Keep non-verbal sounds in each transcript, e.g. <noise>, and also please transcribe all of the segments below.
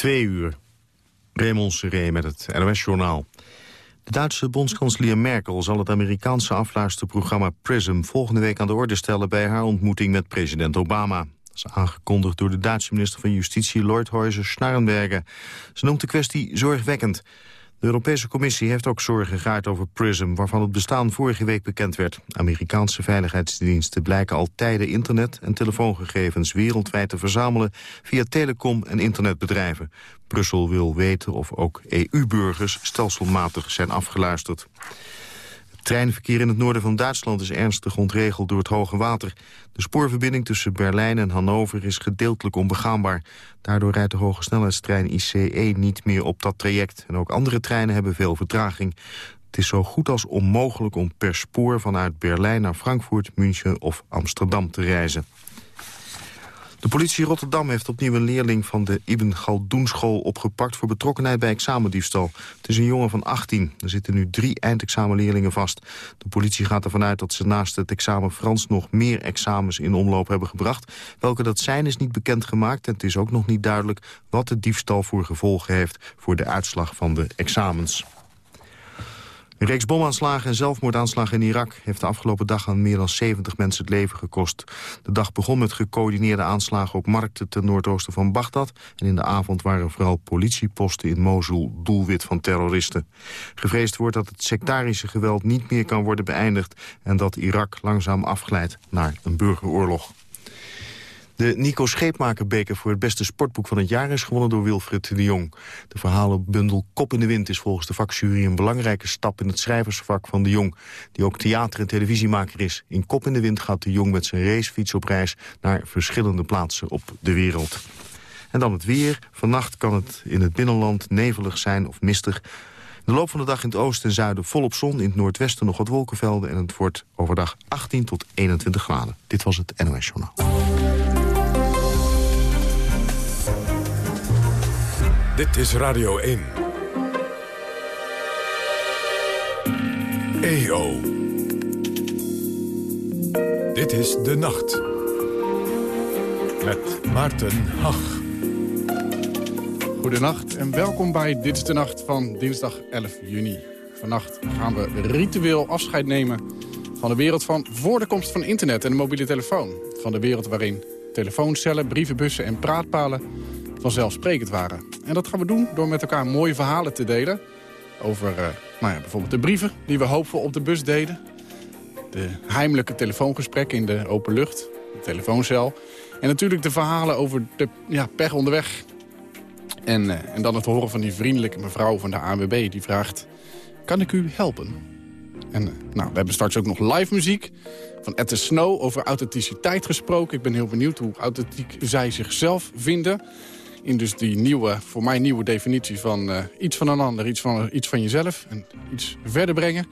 Twee uur. Raymond Seré met het NOS-journaal. De Duitse bondskanselier Merkel zal het Amerikaanse afluisterprogramma PRISM... volgende week aan de orde stellen bij haar ontmoeting met president Obama. Dat is aangekondigd door de Duitse minister van Justitie Lloyd Schnarrenberger. Ze noemt de kwestie zorgwekkend. De Europese Commissie heeft ook zorgen gegaard over PRISM... waarvan het bestaan vorige week bekend werd. Amerikaanse veiligheidsdiensten blijken al tijden internet- en telefoongegevens wereldwijd te verzamelen... via telecom- en internetbedrijven. Brussel wil weten of ook EU-burgers stelselmatig zijn afgeluisterd. Treinverkeer in het noorden van Duitsland is ernstig ontregeld door het hoge water. De spoorverbinding tussen Berlijn en Hannover is gedeeltelijk onbegaanbaar. Daardoor rijdt de hoge snelheidstrein ICE niet meer op dat traject. En ook andere treinen hebben veel vertraging. Het is zo goed als onmogelijk om per spoor vanuit Berlijn naar Frankfurt, München of Amsterdam te reizen. De politie Rotterdam heeft opnieuw een leerling van de Ibn Galdoenschool opgepakt voor betrokkenheid bij examendiefstal. Het is een jongen van 18. Er zitten nu drie eindexamenleerlingen vast. De politie gaat ervan uit dat ze naast het examen Frans nog meer examens in omloop hebben gebracht. Welke dat zijn is niet bekendgemaakt en het is ook nog niet duidelijk wat de diefstal voor gevolgen heeft voor de uitslag van de examens. Een reeks bomaanslagen en zelfmoordaanslagen in Irak... heeft de afgelopen dag aan meer dan 70 mensen het leven gekost. De dag begon met gecoördineerde aanslagen op markten ten noordoosten van Bagdad... en in de avond waren vooral politieposten in Mosul doelwit van terroristen. Gevreesd wordt dat het sectarische geweld niet meer kan worden beëindigd... en dat Irak langzaam afglijdt naar een burgeroorlog. De Nico Scheepmakerbeker voor het beste sportboek van het jaar is gewonnen door Wilfried de Jong. De verhalenbundel Kop in de Wind is volgens de vakjury een belangrijke stap in het schrijversvak van de Jong, die ook theater- en televisiemaker is. In Kop in de Wind gaat de Jong met zijn racefiets op reis naar verschillende plaatsen op de wereld. En dan het weer. Vannacht kan het in het binnenland nevelig zijn of mistig. De loop van de dag in het oosten en zuiden volop zon. In het noordwesten nog wat wolkenvelden. En het wordt overdag 18 tot 21 graden. Dit was het NOS Journaal. Dit is Radio 1. EO. Dit is De Nacht. Met Maarten Hach. Goedenacht en welkom bij Dit is de Nacht van dinsdag 11 juni. Vannacht gaan we ritueel afscheid nemen van de wereld van voor de komst van internet en de mobiele telefoon. Van de wereld waarin telefooncellen, brievenbussen en praatpalen vanzelfsprekend waren. En dat gaan we doen door met elkaar mooie verhalen te delen. Over uh, nou ja, bijvoorbeeld de brieven die we hoopvol op de bus deden. De heimelijke telefoongesprekken in de open lucht. De telefooncel. En natuurlijk de verhalen over de ja, pech onderweg. En, uh, en dan het horen van die vriendelijke mevrouw van de ANWB die vraagt... kan ik u helpen? En uh, nou, we hebben straks ook nog live muziek van Ette Snow over authenticiteit gesproken. Ik ben heel benieuwd hoe authentiek zij zichzelf vinden in dus die nieuwe, voor mij nieuwe definitie van uh, iets van een ander, iets van, iets van jezelf en iets verder brengen.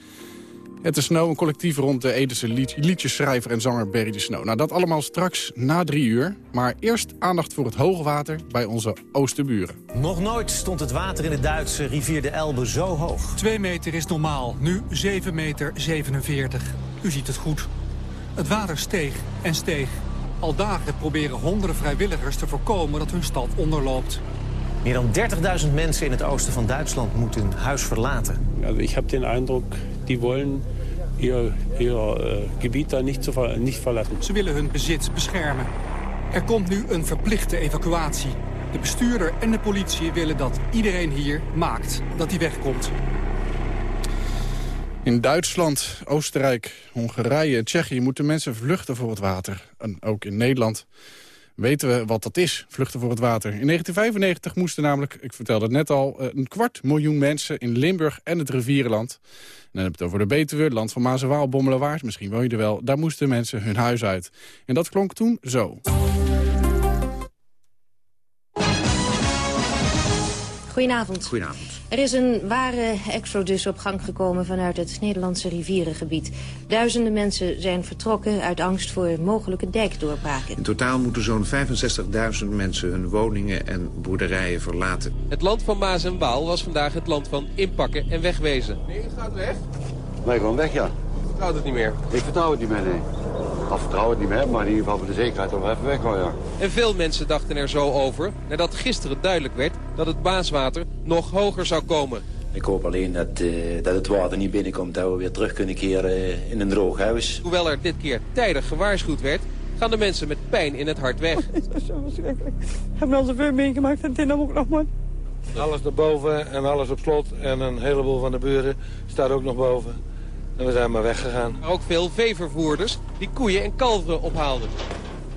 Het is Snow, een collectief rond de Edese lied, liedjesschrijver en zanger Barry de Snow. Nou, dat allemaal straks na drie uur. Maar eerst aandacht voor het hoogwater bij onze oosterburen. Nog nooit stond het water in de Duitse rivier de Elbe zo hoog. Twee meter is normaal, nu 7 meter 47. U ziet het goed. Het water steeg en steeg. Al dagen proberen honderden vrijwilligers te voorkomen dat hun stad onderloopt. Meer dan 30.000 mensen in het oosten van Duitsland moeten hun huis verlaten. Also ik heb den Eindruck, die willen ihr, ihr uh, gebied daar niet, niet verlaten. Ze willen hun bezit beschermen. Er komt nu een verplichte evacuatie. De bestuurder en de politie willen dat iedereen hier maakt dat hij wegkomt. In Duitsland, Oostenrijk, Hongarije en Tsjechië moeten mensen vluchten voor het water. En ook in Nederland weten we wat dat is, vluchten voor het water. In 1995 moesten namelijk, ik vertelde het net al... eh, een kwart miljoen mensen in Limburg en het rivierenland... en dan heb je het over de Betuwe, het land van Maas en Waal, Bommelerwaard... misschien woon je er wel, daar moesten mensen hun huis uit. En dat klonk toen zo. Goedenavond. Goedenavond. Er is een ware exodus op gang gekomen vanuit het Nederlandse rivierengebied. Duizenden mensen zijn vertrokken uit angst voor mogelijke dijkdoorbraken. In totaal moeten zo'n 65.000 mensen hun woningen en boerderijen verlaten. Het land van Maas en Waal was vandaag het land van inpakken en wegwezen. Nee, het gaat weg. Wij gaan weg, ja. Vertrouwt het niet meer? Ik vertrouw het niet meer, nee. Al vertrouw het niet meer, maar in ieder geval voor de zekerheid toch even weg ja. En veel mensen dachten er zo over nadat gisteren duidelijk werd dat het baaswater nog hoger zou komen. Ik hoop alleen dat, uh, dat het water niet binnenkomt, dat we weer terug kunnen keren in een droog huis. Hoewel er dit keer tijdig gewaarschuwd werd, gaan de mensen met pijn in het hart weg. <laughs> Oh, het is zo verschrikkelijk. We hebben al zoveel meegemaakt en dit ook nog maar. Alles naar boven en alles op slot en een heleboel van de buren staat ook nog boven. En we zijn maar weggegaan. Maar ook veel veevervoerders die koeien en kalveren ophaalden.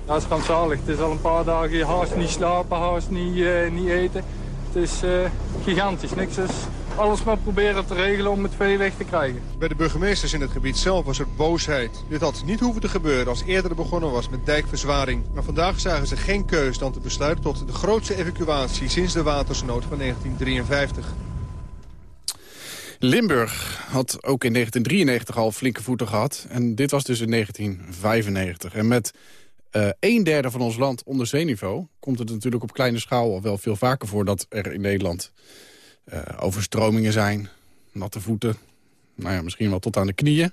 Dat is schandalig. Het is al een paar dagen haast niet slapen, haast niet, uh, niet eten. Het is uh, gigantisch. Niks is alles maar proberen te regelen om het vee weg te krijgen. Bij de burgemeesters in het gebied zelf was er boosheid. Dit had niet hoeven te gebeuren als eerder begonnen was met dijkverzwaring. Maar vandaag zagen ze geen keus dan te besluiten tot de grootste evacuatie sinds de watersnood van 1953. Limburg had ook in 1993 al flinke voeten gehad. En dit was dus in 1995. En met uh, een derde van ons land onder zeeniveau... komt het natuurlijk op kleine schaal al wel veel vaker voor... dat er in Nederland uh, overstromingen zijn, natte voeten. Nou ja, misschien wel tot aan de knieën.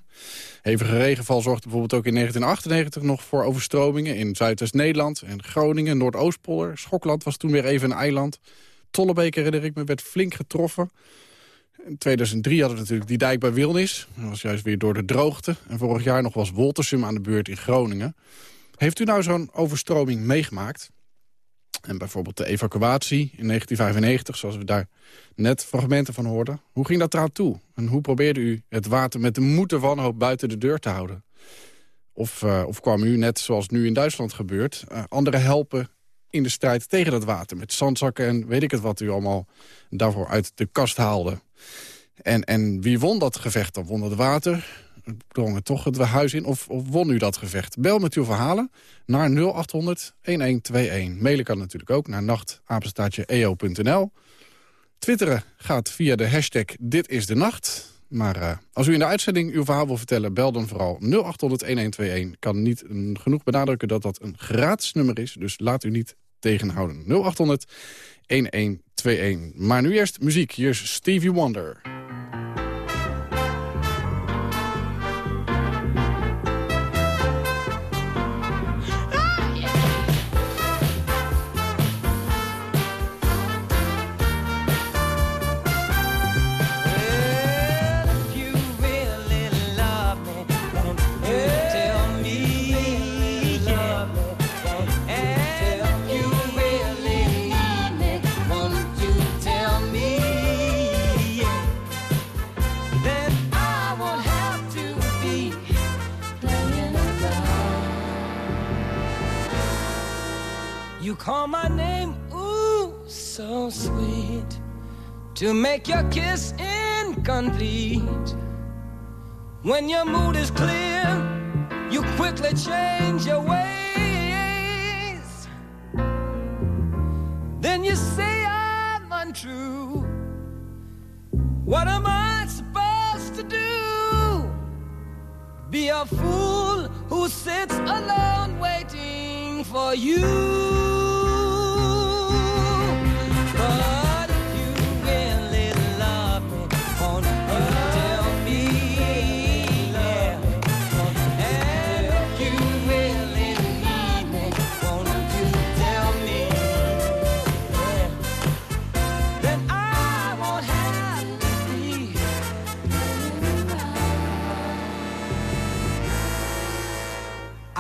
Hevige regenval zorgde bijvoorbeeld ook in 1998 nog voor overstromingen... in Zuidwest-Nederland en Groningen, Noordoostpolder. Schokland was toen weer even een eiland. Tollebeek, herinner ik me, werd flink getroffen. In 2003 hadden we natuurlijk die dijk bij Wilnis. Dat was juist weer door de droogte. En vorig jaar nog was Woltersum aan de beurt in Groningen. Heeft u nou zo'n overstroming meegemaakt? En bijvoorbeeld de evacuatie in 1995, zoals we daar net fragmenten van hoorden. Hoe ging dat eraan toe? En hoe probeerde u het water met de moed wanhoop buiten de deur te houden? Of, uh, of kwam u, net zoals nu in Duitsland gebeurt, uh, anderen helpen in de strijd tegen dat water? Met zandzakken en weet ik het wat u allemaal daarvoor uit de kast haalde. En, en wie won dat gevecht dan? Won het water? Drong toch het huis in? Of, of, won u dat gevecht? Bel met uw verhalen naar 0800 1121. Mailen kan natuurlijk ook naar nachtapenstaatje.eo.nl. Twitteren gaat via de hashtag Dit is de Nacht. Maar uh, als u in de uitzending uw verhaal wil vertellen... bel dan vooral 0800-1121. kan niet genoeg benadrukken dat dat een gratis nummer is. Dus laat u niet tegenhouden. 0800 1121. Maar nu eerst muziek. Hier is Stevie Wonder. To make your kiss incomplete. When your mood is clear, you quickly change your ways. Then you say I'm untrue. What am I supposed to do? Be a fool who sits alone waiting for you.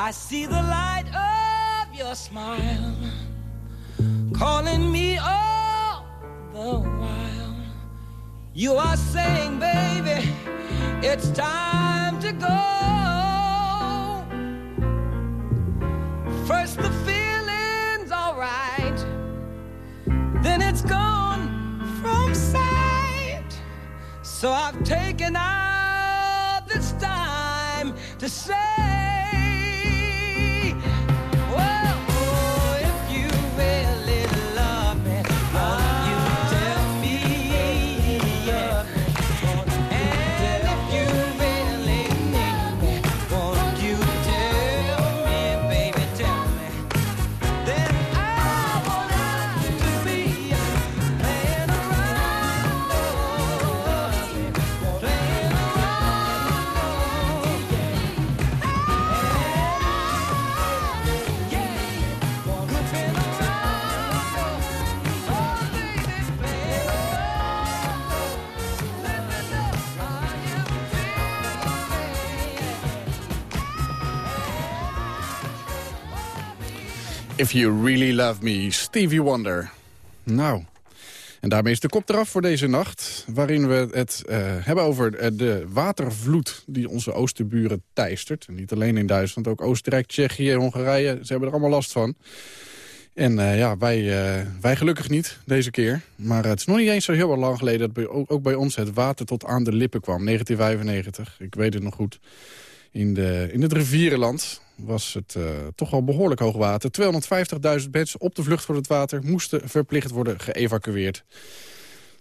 I see the light of your smile calling me all the while. You are saying, baby, it's time to go. First the feeling's alright, then it's gone from sight. So I've taken all this time to say. If You Really Love Me, Stevie Wonder. Nou, en daarmee is de kop eraf voor deze nacht... waarin we het uh, hebben over uh, de watervloed die onze oosterburen teistert. Niet alleen in Duitsland, ook Oostenrijk, Tsjechië, Hongarije. Ze hebben er allemaal last van. En uh, ja, wij, wij gelukkig niet deze keer. Maar het is nog niet eens zo heel lang geleden... dat bij, ook, ook bij ons het water tot aan de lippen kwam. 1995, ik weet het nog goed. In, de, in het rivierenland was het uh, toch wel behoorlijk hoog water. 250.000 mensen op de vlucht voor het water moesten verplicht worden geëvacueerd.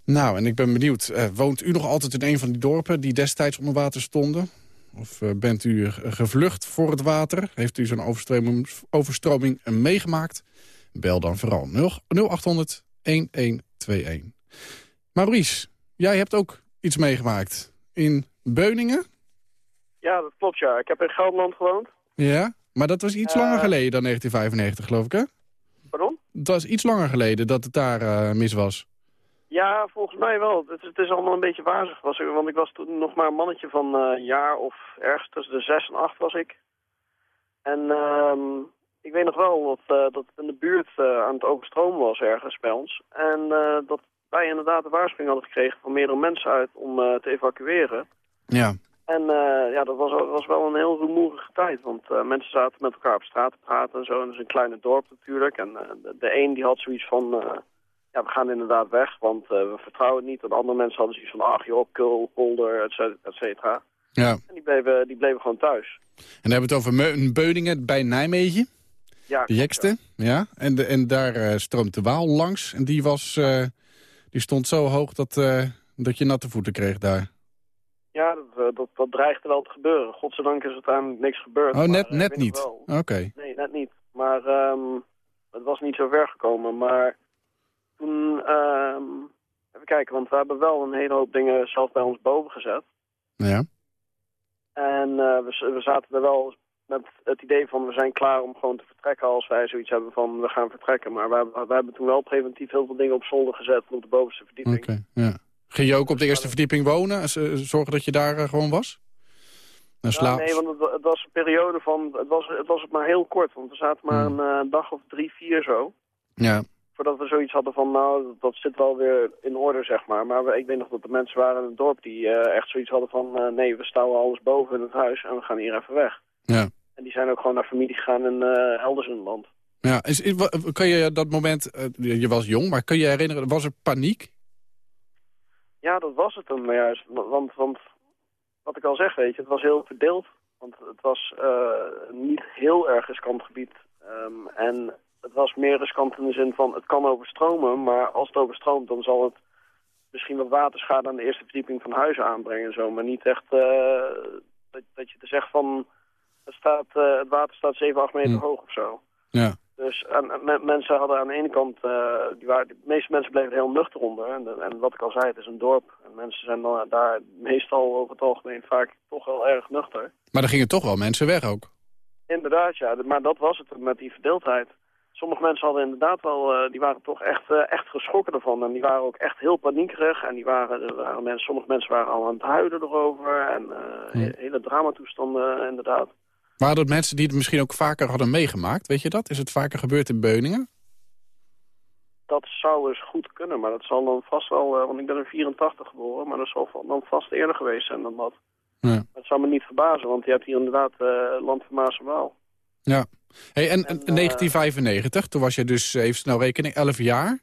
Nou, en ik ben benieuwd, uh, woont u nog altijd in een van die dorpen die destijds onder water stonden? Of uh, bent u gevlucht voor het water? Heeft u zo'n overstroming, overstroming meegemaakt? Bel dan vooral 0800 1121. Maurice, jij hebt ook iets meegemaakt in Beuningen? Ja, dat klopt ja. Ik heb in Gelderland gewoond. Ja, maar dat was iets langer geleden dan 1995, geloof ik, hè? Pardon? Dat was iets langer geleden dat het daar uh, mis was. Ja, volgens mij wel. Het, het, is allemaal een beetje wazig. Was ik, want ik was toen nog maar een mannetje van uh, een jaar of ergens tussen de zes en acht was ik. En uh, ik weet nog wel dat, uh, dat het in de buurt aan het overstromen was ergens bij ons. En dat wij inderdaad de waarschuwing hadden gekregen van meerdere mensen uit om te evacueren. Ja. En uh, ja, dat was, was wel een heel rumoerige tijd. Want uh, mensen zaten met elkaar op straat te praten en zo. En dat is een kleine dorp natuurlijk. En uh, de, de een die had zoiets van... ja, we gaan inderdaad weg, want we vertrouwen het niet. En andere mensen hadden zoiets van... ach joh, Kul, Polder, et cetera. Ja. En die bleven, die bleven gewoon thuis. En dan hebben we het over Me Beuningen bij Nijmegen. Ja, de Jekste. Ja. ja. En, de, en daar stroomt de Waal langs. En die, was, die stond zo hoog dat, dat je natte voeten kreeg daar. Ja, dat, dat, dat dreigde wel te gebeuren. Godzijdank is er uiteindelijk niks gebeurd. Oh, net, net niet? Oké. Okay. Nee, net niet. Maar um, het was niet zo ver gekomen. Maar toen... Um, even kijken, want we hebben wel een hele hoop dingen zelf bij ons boven gezet. Ja. En uh, we, we zaten er wel met het idee van we zijn klaar om gewoon te vertrekken als wij zoiets hebben van we gaan vertrekken. Maar we, hebben, we hebben toen wel preventief heel veel dingen op zolder gezet op de bovenste verdieping. Oké, okay, ja. Ging je ook op de eerste verdieping wonen? Zorgen dat je daar uh, gewoon was? Ja, nee, want het, het, was een periode van... Het was, het was maar heel kort, want we zaten maar hmm. een uh, dag of drie, vier zo. Ja. Voordat we zoiets hadden van, nou, dat zit wel weer in orde, zeg maar. Maar we, ik weet nog dat er mensen waren in het dorp die uh, echt zoiets hadden van... nee, we staan alles boven in het huis en we gaan hier even weg. Ja. En die zijn ook gewoon naar familie gegaan in elders in het land. Ja, is, is, kan je dat moment... je was jong, maar kun je herinneren, was er paniek? Ja, dat was het dan maar juist. Want, want wat ik al zeg, weet je, het was heel verdeeld. Want het was uh, niet heel erg riskant gebied. Um, en het was meer riskant in de zin van, het kan overstromen. Maar als het overstroomt, dan zal het misschien wat waterschade aan de eerste verdieping van huizen aanbrengen. Zo. Maar niet echt uh, dat, dat je te zegt van, het, staat, uh, het water staat 7, 8 meter Hm. hoog of zo. Ja. Dus en, en mensen hadden aan de ene kant, uh, die waren, de meeste mensen bleven er heel nuchter onder. En, en, wat ik al zei, het is een dorp. En mensen zijn dan daar meestal over het algemeen vaak toch wel erg nuchter. Maar er gingen toch wel mensen weg ook? Inderdaad, ja. Maar dat was het met die verdeeldheid. Sommige mensen hadden inderdaad wel, uh, die waren toch echt, uh, echt geschrokken ervan. En die waren ook echt heel paniekerig. En die waren, er waren mensen, sommige mensen waren al aan het huilen erover. En Hm. hele dramatoestanden inderdaad. Waren dat mensen die het misschien ook vaker hadden meegemaakt? Weet je dat? Is het vaker gebeurd in Beuningen? Dat zou eens goed kunnen, maar dat zal dan vast wel... Uh, want ik ben in 84 geboren, maar dat zal dan vast eerder geweest zijn dan dat. Ja. Dat zou me niet verbazen, want je hebt hier inderdaad uh, land van Maas en Waal. Ja. Hey, en, en 1995, toen was je dus, even snel rekening, 11 jaar.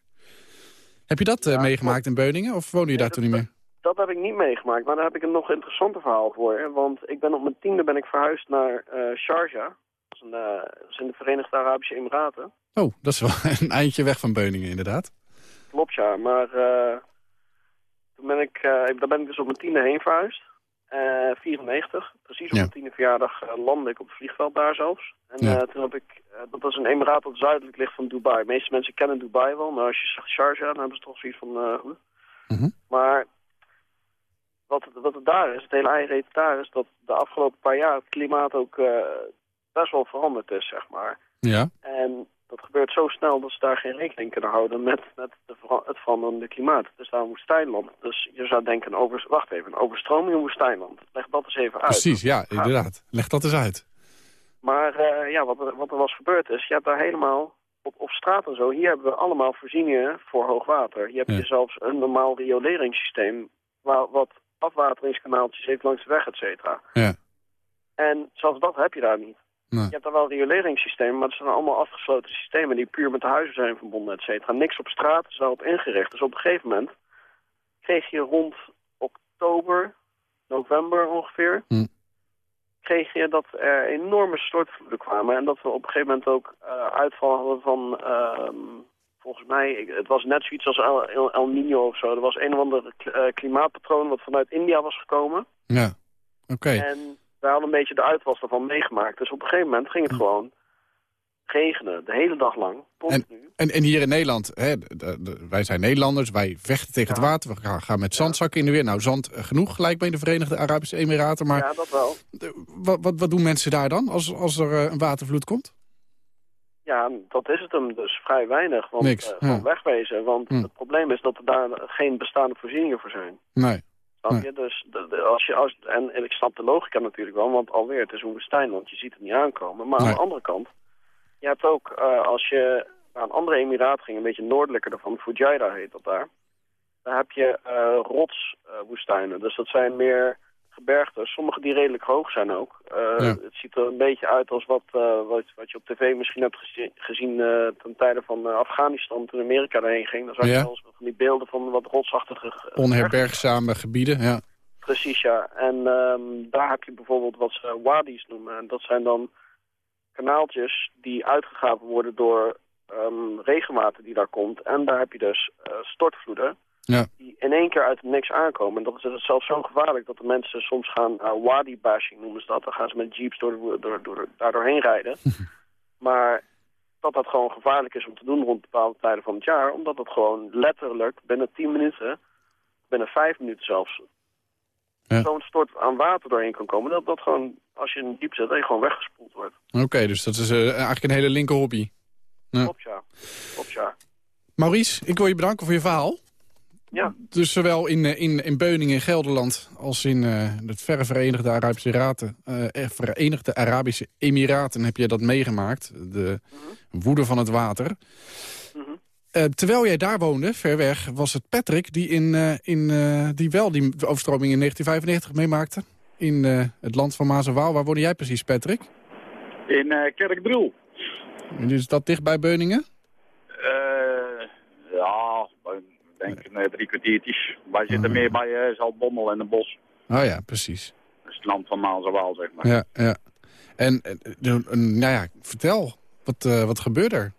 Heb je dat ja, meegemaakt in Beuningen of woonde je daar toen niet meer? Dat heb ik niet meegemaakt, maar daar heb ik een nog interessanter verhaal voor. Want ik ben op mijn tiende ben ik verhuisd naar uh, Sharjah. Dat is, een, uh, dat is in de Verenigde Arabische Emiraten. Oh, dat is wel <laughs> een eindje weg van Beuningen inderdaad. Klopt ja, maar uh, toen ben ik, daar ben ik dus op mijn tiende heen verhuisd. 94, precies op ja. mijn tiende verjaardag landde ik op het vliegveld daar zelfs. En ja. toen heb ik, dat was een emiraat dat zuidelijk ligt van Dubai. De meeste mensen kennen Dubai wel, maar als je zegt Sharjah, dan hebben ze toch zoiets van... Mm -hmm. Maar wat het, wat het daar is, het hele eigen daar is dat de afgelopen paar jaar het klimaat ook uh, best wel veranderd is, zeg maar. Ja. En dat gebeurt zo snel dat ze daar geen rekening kunnen houden met, met de, het veranderende klimaat. Het is daar een woestijnland. Dus je zou denken, over, wacht even, een overstroming in woestijnland. Leg dat eens even uit. Precies, ja, inderdaad. Leg dat eens uit. Maar uh, ja, wat er, wat er was gebeurd is, je hebt daar helemaal op, op straat en zo, hier hebben we allemaal voorzieningen voor hoogwater. Hier heb je zelfs een normaal rioleringssysteem... Waar, wat afwateringskanaaltjes heeft langs de weg, et cetera. Ja. En zelfs dat heb je daar niet. Nee. Je hebt daar wel rioleringssystemen, maar het zijn allemaal afgesloten systemen... die puur met de huizen zijn verbonden, et cetera. Niks op straat is daarop ingericht. Dus op een gegeven moment kreeg je rond oktober, november ongeveer... Hm. kreeg je dat er enorme stortvloeden kwamen... en dat we op een gegeven moment ook eh, uitval hadden van... ehm, volgens mij, het was net zoiets als El, El, El Nino of zo. Er was een of ander eh, klimaatpatroon wat vanuit India was gekomen... Ja, oké. en wij hadden een beetje de uitwas daarvan meegemaakt. Dus op een gegeven moment ging het gewoon regenen, de hele dag lang. En, en, en hier in Nederland, hè, de- de- wij zijn Nederlanders, wij vechten tegen het water. We gaan, gaan met zandzakken in de weer. Nou, zand eh, genoeg gelijk bij de Verenigde Arabische Emiraten. Maar Ja, dat wel. wat, wat, wat doen mensen daar dan als, als er eh, een watervloed komt? Ja, dat is het hem dus vrij weinig. Want, Niks, eh, ja. wegwezen. Want Hm. het probleem is dat er daar geen bestaande voorzieningen voor zijn. Nee. Snap je? Dus de, de- als je, als, en, en ik snap de logica natuurlijk wel, want alweer, het is een woestijn, want je ziet het niet aankomen. Maar aan de andere kant, je hebt ook, eh, als je naar een andere emiraat ging, een beetje noordelijker daarvan, Fujairah heet dat daar, daar heb je eh rotswoestijnen. dus dat zijn meer gebergtes, sommige die redelijk hoog zijn ook. Eh, Het ziet er een beetje uit als wat, eh, wat, wat je op tv misschien hebt gezien, gezien eh, ten tijde van Afghanistan, toen Amerika daarheen ging. Dan zag je Ja. wel eens van die beelden van wat rotsachtige Onherbergzame gebieden, ja. Precies, ja. En ehm, daar heb je bijvoorbeeld wat ze wadis noemen. En dat zijn dan kanaaltjes die uitgegraven worden door ehm, regenwater die daar komt. En daar heb je dus stortvloeden Ja. die in één keer uit het niks aankomen. En dat is dus zelfs zo gevaarlijk dat de mensen soms gaan uh, wadi-bashing noemen ze dat. Dan gaan ze met jeeps door, door, door, daar doorheen rijden. <laughs> maar dat dat gewoon gevaarlijk is om te doen rond bepaalde tijden van het jaar. Omdat het gewoon letterlijk binnen 10 minuten, binnen 5 minuten zelfs, zo'n stort aan water doorheen kan komen. Dat dat gewoon, als je in een diep zit, dat je gewoon weggespoeld wordt. Oké, dus dat is eh, eigenlijk een hele linker hobby. Ja. Klopt, ja. Klopt, ja. Maurice, ik wil je bedanken voor je verhaal. Ja. Dus zowel in, eh, in, in Beuningen in Gelderland als in eh, het verre Verenigde Arabische, Raten, eh, Verenigde Arabische Emiraten heb je dat meegemaakt. De woede van het water. Eh, terwijl jij daar woonde, ver weg, was het Patrick die, in, in, die wel die overstroming in 1995 meemaakte. In het land van Maas en Waal. Waar woonde jij precies, Patrick? In Kerkdriel. En Is dat dicht bij Beuningen? Ja, denk een drie kwartiertjes. Wij zitten meer bij uh, Zaltbommel en de Bos. Oh ja, precies. Dat is het land van Waal, zeg maar. Ja, ja. En, en, nou ja, vertel, wat, eh, wat gebeurde er?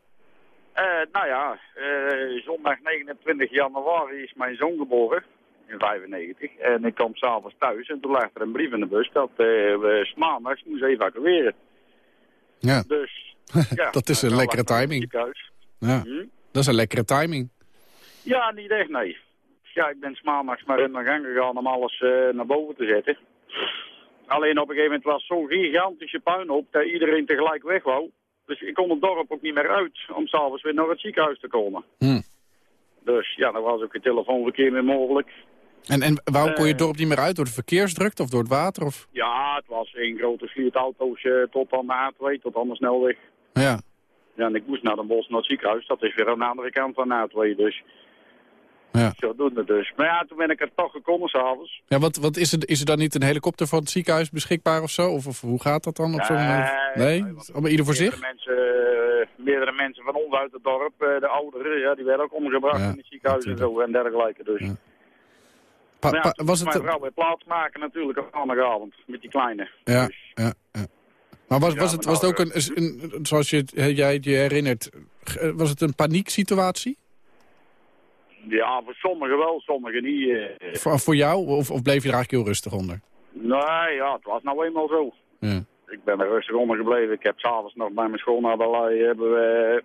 Eh, nou ja, eh, zondag 29 januari is mijn zoon geboren. In 95. En ik kwam s'avonds thuis en toen lag er een brief in de bus dat eh, we 's maandags moesten evacueren. Ja, Dus, <laughs> ja. dat is nou, een dan lekkere lag ik in het timing. Ja, Hm? dat is een lekkere timing. Ja, niet echt, nee. Ja, ik ben 's maandags maar in de gang gegaan om alles eh, naar boven te zetten. Alleen op een gegeven moment was zo'n gigantische puinhoop dat iedereen tegelijk weg wou. Dus ik kon het dorp ook niet meer uit om s'avonds weer naar het ziekenhuis te komen. Hm. Dus ja, er was ook geen telefoonverkeer meer mogelijk. En, en waarom kon je het Eh. dorp niet meer uit? Door de verkeersdrukte of door het water? Of? Ja, het was één grote vliert auto's eh, tot aan de A2, tot aan de snelweg. Ja. Ja, en ik moest naar Den Bosch, naar het ziekenhuis. Dat is weer aan de andere kant van de A2, dus... Ja. Zodoende dus. Maar ja, toen ben ik er toch gekomen s'avonds. Ja, wat, wat is, er, is er dan niet een helikopter van het ziekenhuis beschikbaar of zo? Of, of hoe gaat dat dan op zo'n moment? Nee? Allemaal ieder voor zich? Meerdere mensen, eh, meerdere mensen van ons uit het dorp, eh, de ouderen, ja, die werden ook omgebracht Ja, in het ziekenhuis en zo en dergelijke. Dus. Pa- Maar ja, pa- toen was moest het... mijn vrouw weer plaatsmaken natuurlijk op maandagavond met die kleine. Ja, ja, ja. Maar was, Ja, was, het, was het ook een, zoals je, hè, jij het je herinnert, eh, was het een panieksituatie? Ja, voor sommigen wel, sommigen niet. eh. Voor, voor jou? Of, of bleef je er eigenlijk heel rustig onder? Nee, ja, het was nou eenmaal zo. Ja. Ik ben er rustig onder gebleven. Ik heb s'avonds nog bij mijn schoonouderlui hebben we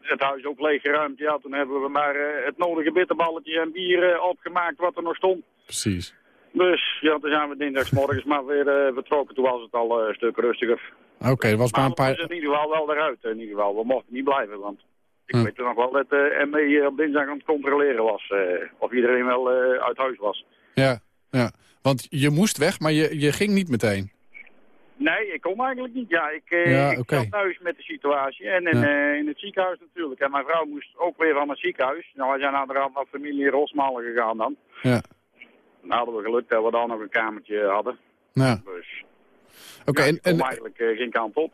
het huis ook leeggeruimd. Ja, toen hebben we maar eh, het nodige bitterballetje en bier eh, opgemaakt wat er nog stond. Precies. Dus ja, toen zijn we dinsdagsmorgens maar weer vertrokken. Toen was het al een stuk rustiger. Oké, er was maar een Maar we paar... in ieder geval wel eruit. In ieder geval. We mochten niet blijven, want ik Hm. weet nog wel dat de ME op dinsdag aan het controleren was. eh, of iedereen wel eh, uit huis was. Ja, ja. Want je moest weg, maar je, je ging niet meteen. Nee, ik kom eigenlijk niet. Ja, ik, eh Ja, ik oké. zat thuis met de situatie. En in, Ja. eh, in het ziekenhuis natuurlijk. En mijn vrouw moest ook weer van het ziekenhuis. Nou, wij zijn naar de naar familie Rosmalen gegaan dan. Ja. Dan hadden we geluk dat we dan nog een kamertje hadden. Ja. Dus Oké, en, ik kom en eigenlijk eh, geen kant op.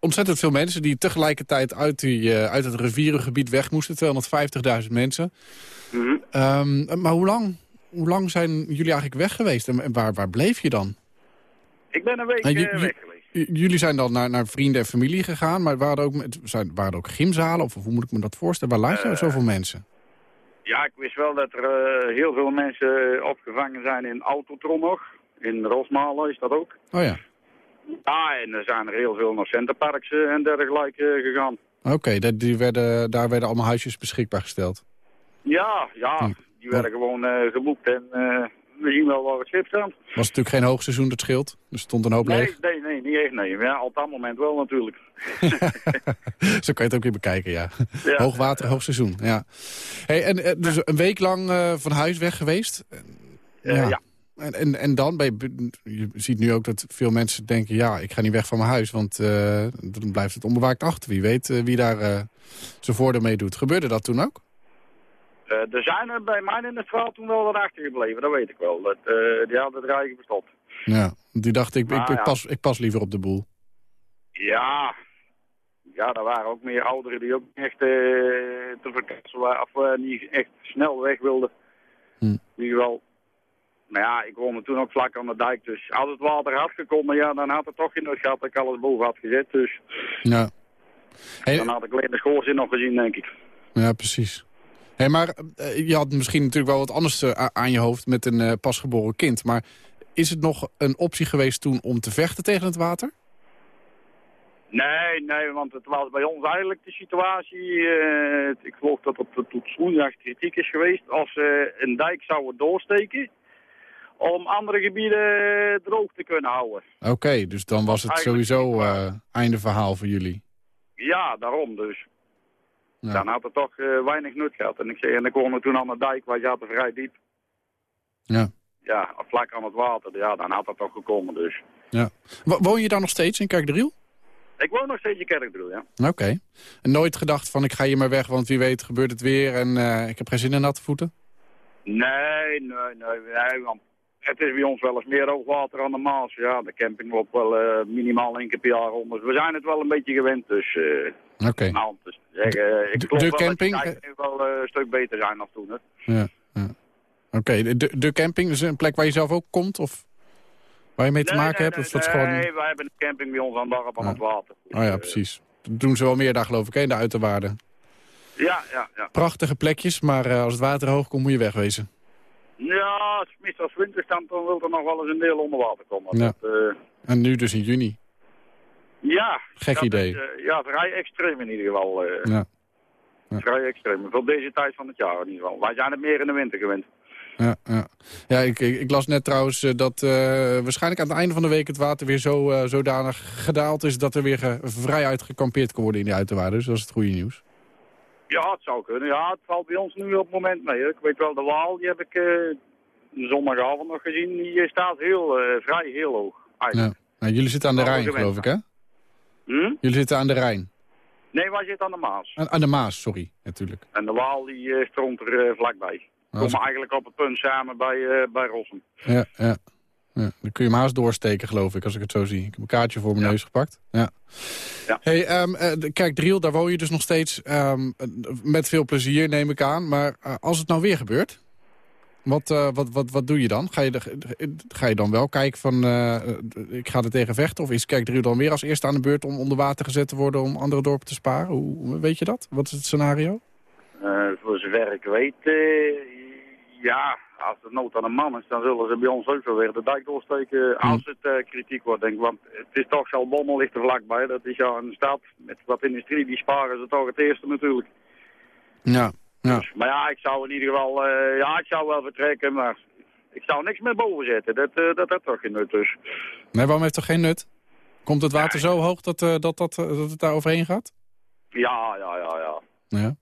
ontzettend veel mensen die tegelijkertijd uit, die, eh, uit het rivierengebied weg moesten. 250.000 mensen. Mhm. Ehm, maar hoe lang, hoe lang zijn jullie eigenlijk weg geweest? En, waar, waar bleef je dan? Ik ben een week En ju- eh, weg geweest. Jullie zijn dan naar, naar vrienden en familie gegaan, maar waren er ook, zijn, waren er ook gymzalen? Of hoe moet ik me dat voorstellen? Waar laat je Eh, zoveel mensen? Ja, ik wist wel dat er heel veel mensen opgevangen zijn in Autotron nog. In Rosmalen is dat ook. Oh ja, Ah, en er zijn er heel veel naar Centerparks eh, en dergelijke eh, gegaan. oké. die werden, daar werden allemaal huisjes beschikbaar gesteld. Ja, ja, Hm. die werden gewoon eh, geboekt en we zien wel waar het schip staat. was natuurlijk geen hoogseizoen, dat scheelt. Er stond een hoop Nee, leeg. nee, nee, niet echt nee. Ja, op dat moment wel natuurlijk. <laughs> Zo kan je het ook weer bekijken, ja. Ja. Hoogwater, hoogseizoen, ja. Hey, en, dus een week lang van huis weg geweest? Eh, ja. En, en, en dan, ben je, ziet nu ook dat veel mensen denken... ja, ik ga niet weg van mijn huis, want eh, dan blijft het onbewaakt achter. Wie weet eh, wie daar eh, zijn voordeel mee doet. Gebeurde dat toen ook? Er zijn er bij mij in het verhaal toen wel wat achtergebleven, dat weet ik wel. Dat, die hadden het rijden verstopt. Ja, die dacht ik, ik, Ah, ik, pas, ik pas liever op de boel. Ja, ja, er waren ook meer ouderen die ook echt te verkassen waren, of niet echt snel weg wilden. Hm. Ieder geval. Maar ja, ik woonde toen ook vlak aan de dijk, dus als het water had gekomen, ja, dan had het toch geen nood gehad dat ik alles boven had gezet. Dus Ja, Hey, dan had ik alleen de schoorsteen nog gezien, denk ik. ja precies. Hey, maar eh, je had misschien natuurlijk wel wat anders eh, aan je hoofd... met een eh, pasgeboren kind. Maar is het nog een optie geweest toen om te vechten tegen het water? Nee, nee, want het was bij ons eigenlijk de situatie. ik geloof dat het tot woensdag kritiek is geweest. Als ze een dijk zouden doorsteken. Om andere gebieden droog te kunnen houden. Oké, dus dan was het Eigenlijk sowieso eh, einde verhaal voor jullie. Ja, daarom dus. Ja. Dan had het toch eh, weinig nut gehad. En ik zei, en ik woonde toen aan de dijk, wij zaten vrij diep. Ja. Ja, vlak aan het water. Ja, dan had dat toch gekomen dus. ja. Wo- Woon je daar nog steeds in Kerkdriel? Ik woon nog steeds in Kerkdriel, ja. Oké. En nooit gedacht van ik ga hier maar weg, want wie weet gebeurt het weer... en eh, ik heb geen zin in natte voeten? Nee, nee, nee, nee, want het is bij ons wel eens meer hoogwater aan de Maas. Ja, de camping loopt wel eh, minimaal één keer per jaar. Dus we zijn het wel een beetje gewend, dus... eh Oké. nou, om te zeggen, ik De- de camping, dat de nu wel eh, een stuk beter zijn dan toen, hè. Ja, ja. Oké, de, de camping is een plek waar je zelf ook komt? Of waar je mee te Nee, maken nee, hebt? nee, Of dat nee, gewoon... wij hebben een camping bij ons aan het dorp aan het water. Oh ja, precies. Dat doen ze wel meer daar geloof ik, hè, in de uiterwaarden. Ja, ja, ja. Prachtige plekjes, maar eh, als het water hoog komt moet je wegwezen. Ja, als- tenminste als winterstand dan wil er nog wel eens een deel onder water komen. Ja. Dat, eh, En nu dus in juni. ja. Gek dat idee. Is, eh, ja, vrij extreem in ieder geval. eh, Ja. Vrij extreem. Voor deze tijd van het jaar in ieder geval. Wij zijn het meer in de winter gewend. Ja, ja. ja ik, ik, ik las net trouwens dat waarschijnlijk aan het einde van de week het water weer zo zodanig gedaald is dat er weer vrij uitgekampeerd kan worden in die uiterwaarden. Dus dat is het goede nieuws. Ja, het zou kunnen. Ja, het valt bij ons nu op het moment mee. hè. Ik weet wel, de Waal, die heb ik zondagavond nog gezien. Die staat heel, eh, vrij heel hoog. Ja. Eigenlijk. Nou, jullie zitten aan de Rijn, geloof ik, hè? Hm? Jullie zitten aan de Rijn. Nee, wij zitten aan de Maas. Aan, aan de Maas, sorry, natuurlijk. En de Waal die eh, stroomt er eh, vlakbij. We is- komen eigenlijk op het punt samen bij, eh, bij Rossum. Ja, ja. ja. Dan kun je hem haast doorsteken, geloof ik, als ik het zo zie. Ik heb een kaartje voor mijn neus gepakt. Ja. Ja. Hey, ehm, eh, kijk, Driel, daar woon je dus nog steeds ehm, eh, met veel plezier, neem ik aan. Maar als het nou weer gebeurt, wat, eh, wat, wat, wat doe je dan? Ga je, ga je dan wel kijken van, eh, ik ga er tegen vechten? Of is Kijk dan weer als eerste aan de beurt om onder water gezet te worden... om andere dorpen te sparen? Hoe, weet je dat? Wat is het scenario? Eh, voor zover ik weet, ja, als het nood aan een man is, dan zullen ze bij ons ook wel weer de dijk doorsteken als het kritiek wordt. Denk ik. Want het is toch zo, Bommel ligt er vlakbij. Dat is ja een stad met wat industrie, die sparen ze toch het eerste natuurlijk. Ja, ja. Maar ja, ik zou in ieder geval, eh, ja, ik zou wel vertrekken, maar ik zou niks meer boven zetten. Dat, eh, dat heeft toch geen nut dus. Nee, waarom heeft toch geen nut? Komt het water zo hoog dat, eh, dat, dat, dat het daar overheen gaat? Ja, ja, ja, ja. Ja.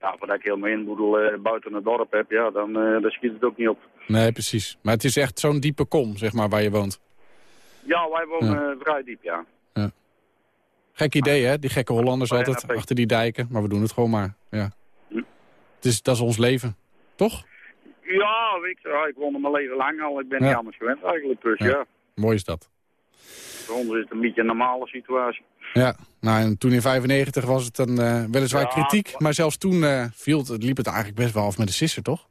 Ja, voordat ik helemaal inboedel eh, buiten het dorp heb, ja, dan, dan schiet het ook niet op. Nee, precies. Maar het is echt zo'n diepe kom, zeg maar, waar je woont. Ja, wij wonen vrij diep, ja. Gek idee, hè? Die gekke Hollanders altijd achter die dijken. Maar we doen het gewoon maar, ja. Dat is ons leven, toch? Ja, ik, ja, ik woon er mijn leven lang al. Ik ben Ja. niet anders gewend eigenlijk. Dus Ja. ja, Mooi is dat. voor ons is het een beetje een normale situatie. Ja, nou, en toen in 95 was het dan eh, weliswaar kritiek. Maar zelfs toen eh, viel het, liep het eigenlijk best wel af met de sisser, toch?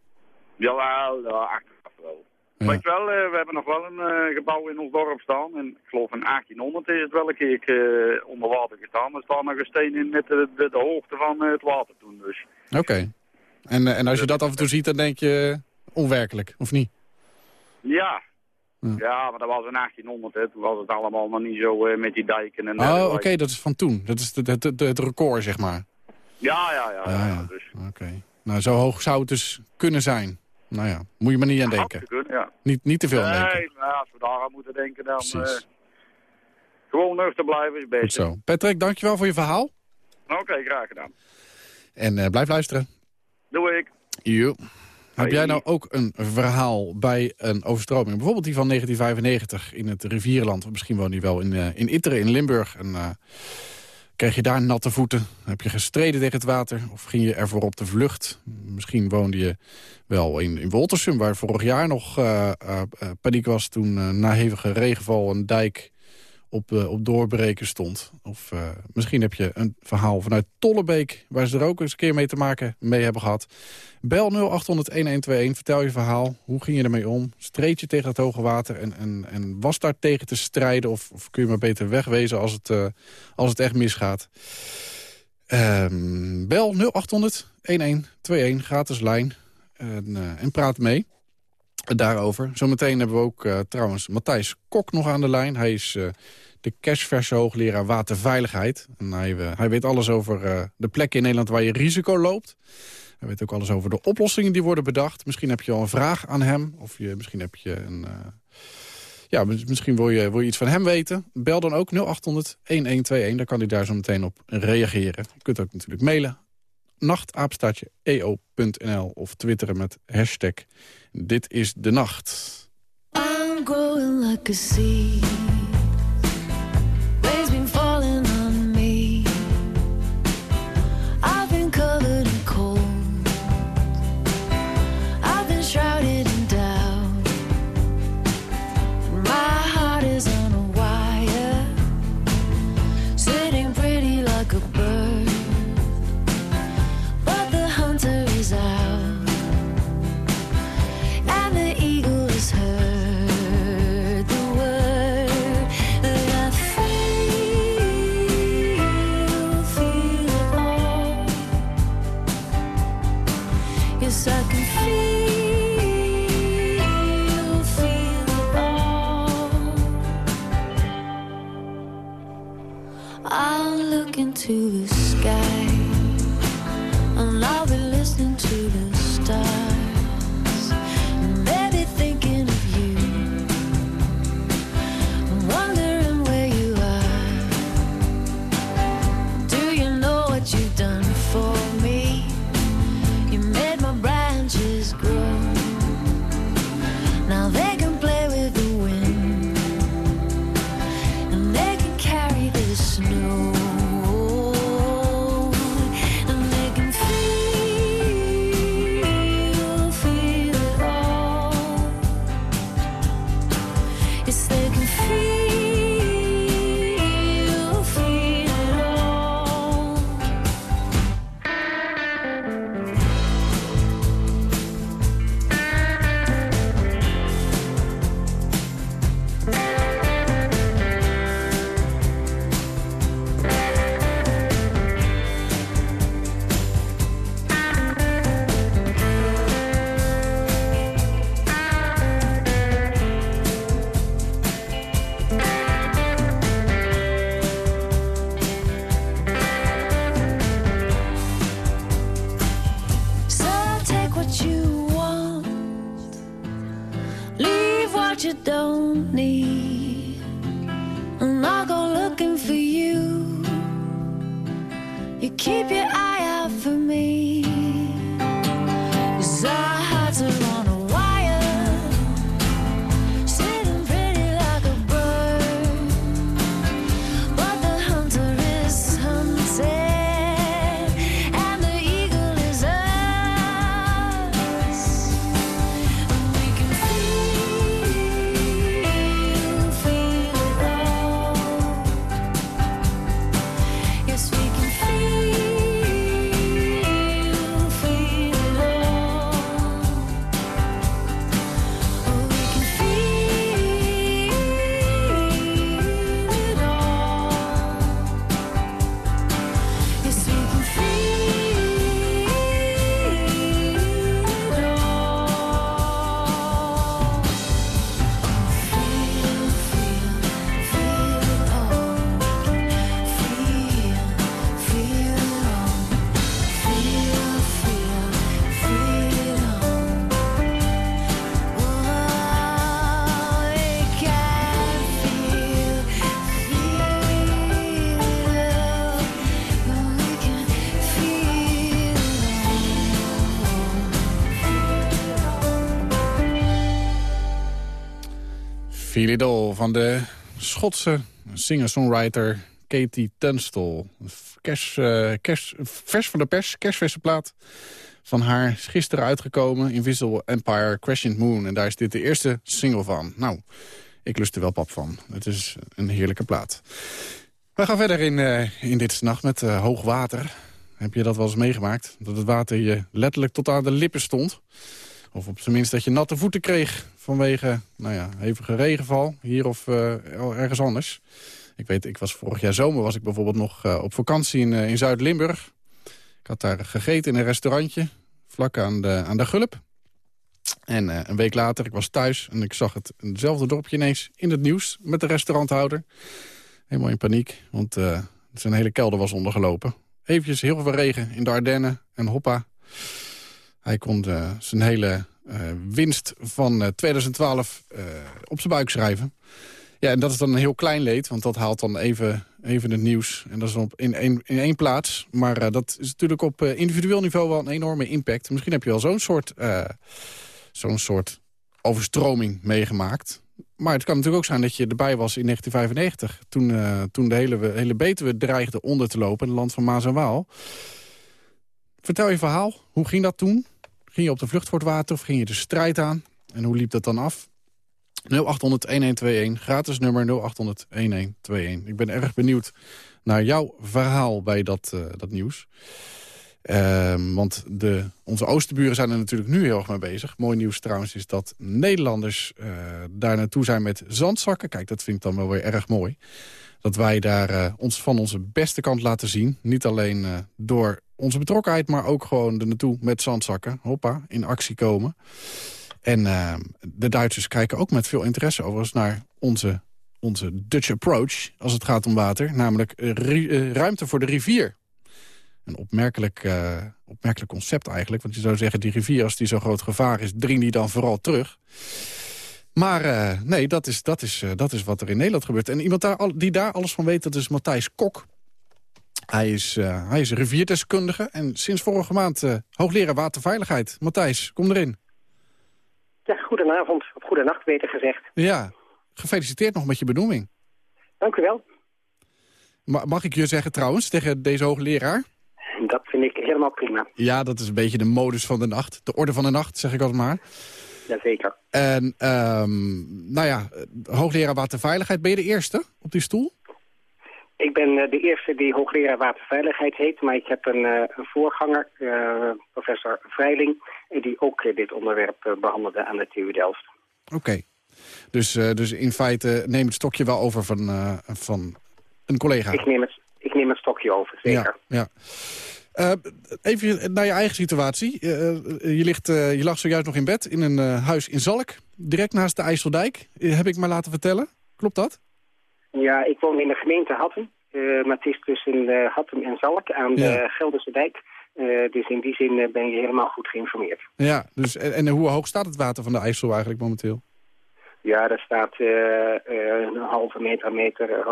Jawel, ja, achteraf wel. Weet je wel, eh, we hebben nog wel een gebouw in ons dorp staan. En ik geloof in 1800 is het wel een keer onder water gestaan. Er staat nog een steen in met de, de, de hoogte van het water toen dus. Oké. En, eh, en als je dat af en toe ziet, dan denk je eh, onwerkelijk, of niet? Ja. Ja. Ja, maar dat was in 1800, hè. Toen was het allemaal nog niet zo eh, met die dijken en Oh, oké, dat is van toen. Dat is het, het, het, het record, zeg maar. Ja, ja, ja. Ja, ja. Dus, Oké. Nou, zo hoog zou het dus kunnen zijn. Nou ja, moet je maar niet aan denken. kunnen. Niet, niet te veel aan denken. Nee, maar als we daar aan moeten denken, dan eh, gewoon nuchter blijven is best. Goed zo. Patrick, dankjewel voor je verhaal. Oké, graag gedaan. En blijf luisteren. Doe ik. Jo. Heb jij nou ook een verhaal bij een overstroming? Bijvoorbeeld die van 1995 in het rivierenland. Of Misschien woon je wel in, eh, in Itteren in Limburg. En eh, kreeg je daar natte voeten? Heb je gestreden tegen het water? Of ging je ervoor op de vlucht? Misschien woonde je wel in, in Woltersum... waar vorig jaar nog eh, paniek was... toen na hevige regenval een dijk op, eh, op doorbreken stond. Of eh, misschien heb je een verhaal vanuit Tollebeek... waar ze er ook eens een keer mee te maken mee hebben gehad. Bel 0800-1121, vertel je verhaal. Hoe ging je ermee om? Streed je tegen het hoge water en, en, en was daar tegen te strijden? Of, of kun je maar beter wegwezen als het, eh, als het echt misgaat? Ehm, bel 0800-1121, gratis lijn. En, en praat mee daarover. Zometeen hebben we ook eh, trouwens Matthijs Kok nog aan de lijn. Hij is eh, de cashverse hoogleraar waterveiligheid. En hij, eh, weet alles over eh, de plekken in Nederland waar je risico loopt. Hij weet ook alles over de oplossingen die worden bedacht. Misschien heb je al een vraag aan hem. Of je, misschien heb je een... eh, ja, mis- misschien wil je, wil je iets van hem weten. Bel dan ook 0800-1121. Dan kan hij daar zo meteen op reageren. Je kunt ook natuurlijk mailen. nachtaapstaatje eo.nl of twitteren met hashtag Dit is de Nacht. I'm growing like a seed. Philidol van de Schotse singer-songwriter Katie Tunstall. Kers, vers van de pers, kerstverse plaat van haar is gisteren uitgekomen. Invisible Empire, Crescent Moon. En daar is dit de eerste single van. Nou, ik lust er wel pap van. Het is een heerlijke plaat. We gaan verder in, uh, in dit nacht met uh, hoog water. Heb je dat wel eens meegemaakt? Dat het water je letterlijk tot aan de lippen stond? Of op zijn minst dat je natte voeten kreeg vanwege nou ja, hevige regenval. Hier of uh, ergens anders. Ik weet, ik was vorig jaar zomer was ik bijvoorbeeld nog uh, op vakantie in, uh, in Zuid-Limburg. Ik had daar gegeten in een restaurantje, vlak aan de, aan de Gulp. En een week later, ik was thuis en ik zag het, hetzelfde dorpje ineens in het nieuws met de restauranthouder. Helemaal in paniek, want zijn hele kelder was ondergelopen. Eventjes heel veel regen in de Ardennen en hoppa. Hij kon zijn hele winst van 2012 op zijn buik schrijven. Ja, en dat is dan een heel klein leed, want dat haalt dan even, even het nieuws. En dat is dan op in, één, in één plaats. Maar dat is natuurlijk op individueel niveau wel een enorme impact. Misschien heb je wel zo'n soort, zo'n soort overstroming meegemaakt. Maar het kan natuurlijk ook zijn dat je erbij was in 1995... toen, toen de hele, hele Betuwe dreigde onder te lopen in het land van Maas en Waal. Vertel je verhaal. Hoe ging dat toen? Ging je op de vlucht voor het water of ging je de strijd aan? En hoe liep dat dan af? 0800-1121, gratis nummer 0800-1121. Ik ben erg benieuwd naar jouw verhaal bij dat, uh, dat nieuws. Uh, want de, onze oosterburen zijn er natuurlijk nu heel erg mee bezig. Mooi nieuws trouwens is dat Nederlanders uh, daar naartoe zijn met zandzakken. Kijk, dat vind ik dan wel weer erg mooi. Dat wij daar uh, ons van onze beste kant laten zien. Niet alleen door onze betrokkenheid, maar ook gewoon er naartoe met zandzakken. Hoppa, in actie komen. En uh, de Duitsers kijken ook met veel interesse overigens naar onze, onze Dutch approach als het gaat om water. Namelijk uh, ruimte voor de rivier. Een opmerkelijk, opmerkelijk concept eigenlijk. Want je zou zeggen, die rivier, als die zo'n groot gevaar is... dring die dan vooral terug. Maar nee, dat is, dat, is, dat is wat er in Nederland gebeurt. En iemand daar, die daar alles van weet, dat is Matthijs Kok. Hij is, hij is rivierdeskundige en sinds vorige maand hoogleraar waterveiligheid. Matthijs, kom erin. Ja, goedenavond, of goedenacht beter gezegd. Ja, gefeliciteerd nog met je benoeming. Dank u wel. mag ik je zeggen trouwens, tegen deze hoogleraar? Dat vind ik helemaal prima. Ja, dat is een beetje de modus van de nacht. De orde van de nacht, zeg ik altijd maar. Jazeker. En, um, nou ja, hoogleraar waterveiligheid, ben je de eerste op die stoel? Ik ben uh, de eerste die hoogleraar waterveiligheid heet, maar ik heb een, uh, een voorganger, uh, professor Vrijling, die ook dit onderwerp behandelde aan de TU Delft. Oké, okay. dus, dus in feite neem het stokje wel over van, van een collega. Ik neem, het, ik neem het stokje over, zeker. Ja, ja. even naar je eigen situatie. je, ligt, je lag zojuist nog in bed in een huis in Zalk, direct naast de IJsseldijk. heb ik maar laten vertellen. Klopt dat? Ja, ik woon in de gemeente Hattem. Uh, maar het is tussen uh, Hattem en Zalk aan de. Gelderse dijk. Uh, dus in die zin ben je helemaal goed geïnformeerd. Ja, dus, en, en, hoe hoog staat het water van de IJssel eigenlijk momenteel? Ja, dat staat een halve meter, meter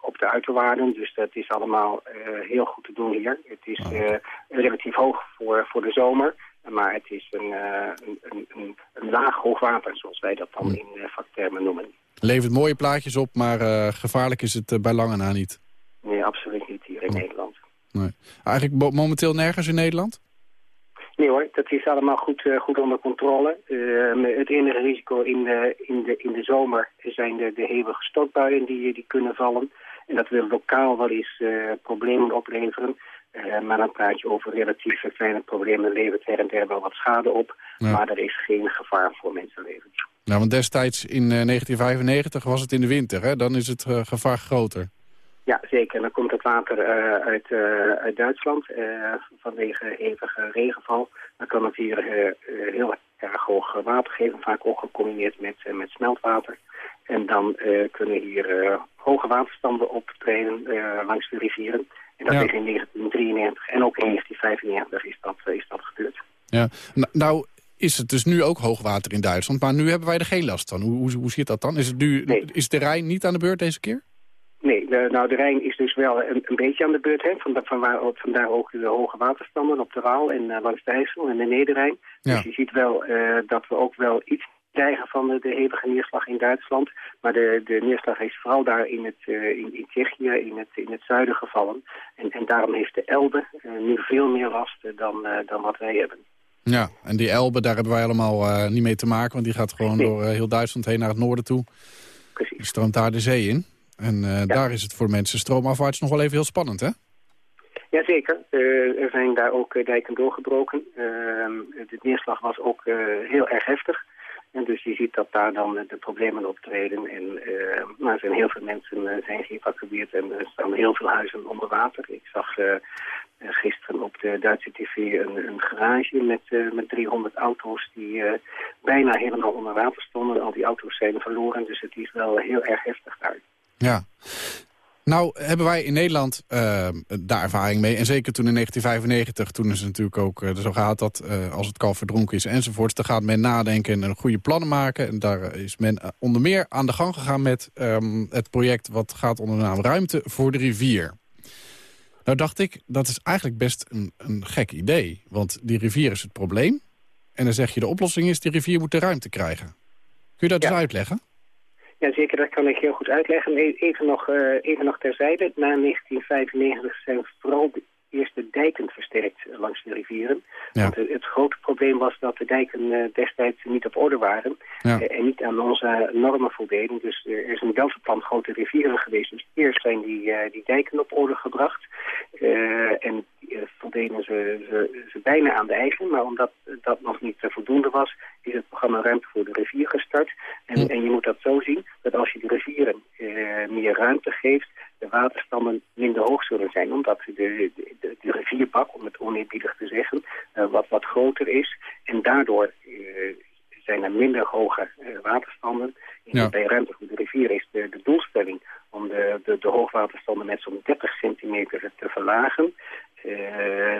op de uiterwaarden. Dus dat is allemaal heel goed te doen hier. Het is oh. relatief hoog voor, voor de zomer. Maar het is een, een, een, een, laag hoogwater, zoals wij dat dan in vaktermen noemen. Levert mooie plaatjes op, maar uh, gevaarlijk is het uh, bij lange na niet. Nee, absoluut niet hier in oh. Nederland. Nee. Eigenlijk momenteel nergens in Nederland? Nee hoor, dat is allemaal goed, uh, goed onder controle. het enige risico in de, in de, in de zomer zijn de, de hevige stortbuien die, die kunnen vallen. En dat wil lokaal wel eens problemen opleveren. maar dan praat je over relatief kleine problemen, levert her en der wel wat schade op. Ja. Maar er is geen gevaar voor mensenlevens. Nou, want destijds in uh, 1995 was het in de winter, hè? Dan is het uh, gevaar groter. Ja, zeker. Dan komt het water uh, uit, uit, Duitsland vanwege hevige regenval. Dan kan het hier heel erg hoog water geven, vaak ook gecombineerd met, met smeltwater. En dan kunnen hier hoge waterstanden optreden langs de rivieren. En dat ja. is in 1993 en ook in 1995 is dat, is dat gebeurd. Ja, nou is het dus nu ook hoogwater in Duitsland. Maar nu hebben wij er geen last van. Hoe, hoe, hoe zit dat dan? Is, het nu, nee. is de Rijn niet aan de beurt deze keer? Nee, de, nou de Rijn is dus wel een, een beetje aan de beurt. Hè. Van, van waar, vandaar ook de hoge waterstanden op de Waal en uh, langs de IJssel en de Nederrijn. Ja. Dus je ziet wel uh, dat we ook wel iets krijgen van de, de hevige neerslag in Duitsland. Maar de, de neerslag is vooral daar in, het, uh, in, in Tsjechië, in het, in het zuiden gevallen. En, en daarom heeft de Elbe nu veel meer last dan, dan wat wij hebben. Ja, en die Elbe, daar hebben wij allemaal niet mee te maken. Want die gaat gewoon nee. door heel Duitsland heen naar het noorden toe. Precies. Die stroomt daar de zee in. En ja. daar is het voor mensen stroomafwaarts nog wel even heel spannend, hè? Jazeker, er zijn daar ook dijken doorgebroken. Uh, de neerslag was ook heel erg heftig. En dus je ziet dat daar dan de problemen optreden. En nou, er zijn heel veel mensen zijn geëvacueerd en er staan heel veel huizen onder water. Ik zag gisteren op de Duitse tv een, een garage met, met 300 auto's die bijna helemaal onder water stonden. Al die auto's zijn verloren, dus het is wel heel erg heftig daar. Ja, nou, hebben wij in Nederland uh, daar ervaring mee. En zeker toen in 1995, toen is het natuurlijk ook uh, zo gaat dat uh, als het kalf verdronken is enzovoorts. Dan gaat men nadenken en goede plannen maken. En daar is men onder meer aan de gang gegaan met um, het project wat gaat onder de naam Ruimte voor de Rivier. Nou dacht ik, dat is eigenlijk best een, een gek idee. Want die rivier is het probleem. En dan zeg je de oplossing is, die rivier moet de ruimte krijgen. Kun je dat ja. eens uitleggen? Ja, zeker, dat kan ik heel goed uitleggen. Even nog, uh, even nog terzijde. Na 1995 zijn vooral de eerste dijken versterkt langs de rivieren. Ja. Want het, het, grote probleem was dat de dijken destijds niet op orde waren. Ja. En niet aan onze normen voldeden. Dus er is een deltaplan grote rivieren geweest. Dus eerst zijn die, die dijken op orde gebracht. en voldeden ze, ze, ze, bijna aan de eisen. Maar omdat dat nog niet voldoende was, is het programma Ruimte voor de Rivier gestart. En, en je moet dat zo zien, dat als je de rivieren meer ruimte geeft, de waterstanden minder hoog zullen zijn. Omdat de, de, de, de rivierbak, om het oneerbiedig te zeggen, wat, wat groter is. En daardoor zijn er minder hoge waterstanden. Ja. Bij ruimte voor de rivier is de, de doelstelling om de, de, de hoogwaterstanden met zo'n 30 centimeter te verlagen.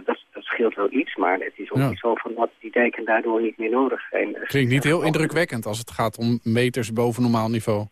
Dat, dat scheelt wel iets, maar het is ook ja. niet zo van dat die dijken daardoor niet meer nodig zijn. Klinkt niet heel indrukwekkend als het gaat om meters boven normaal niveau.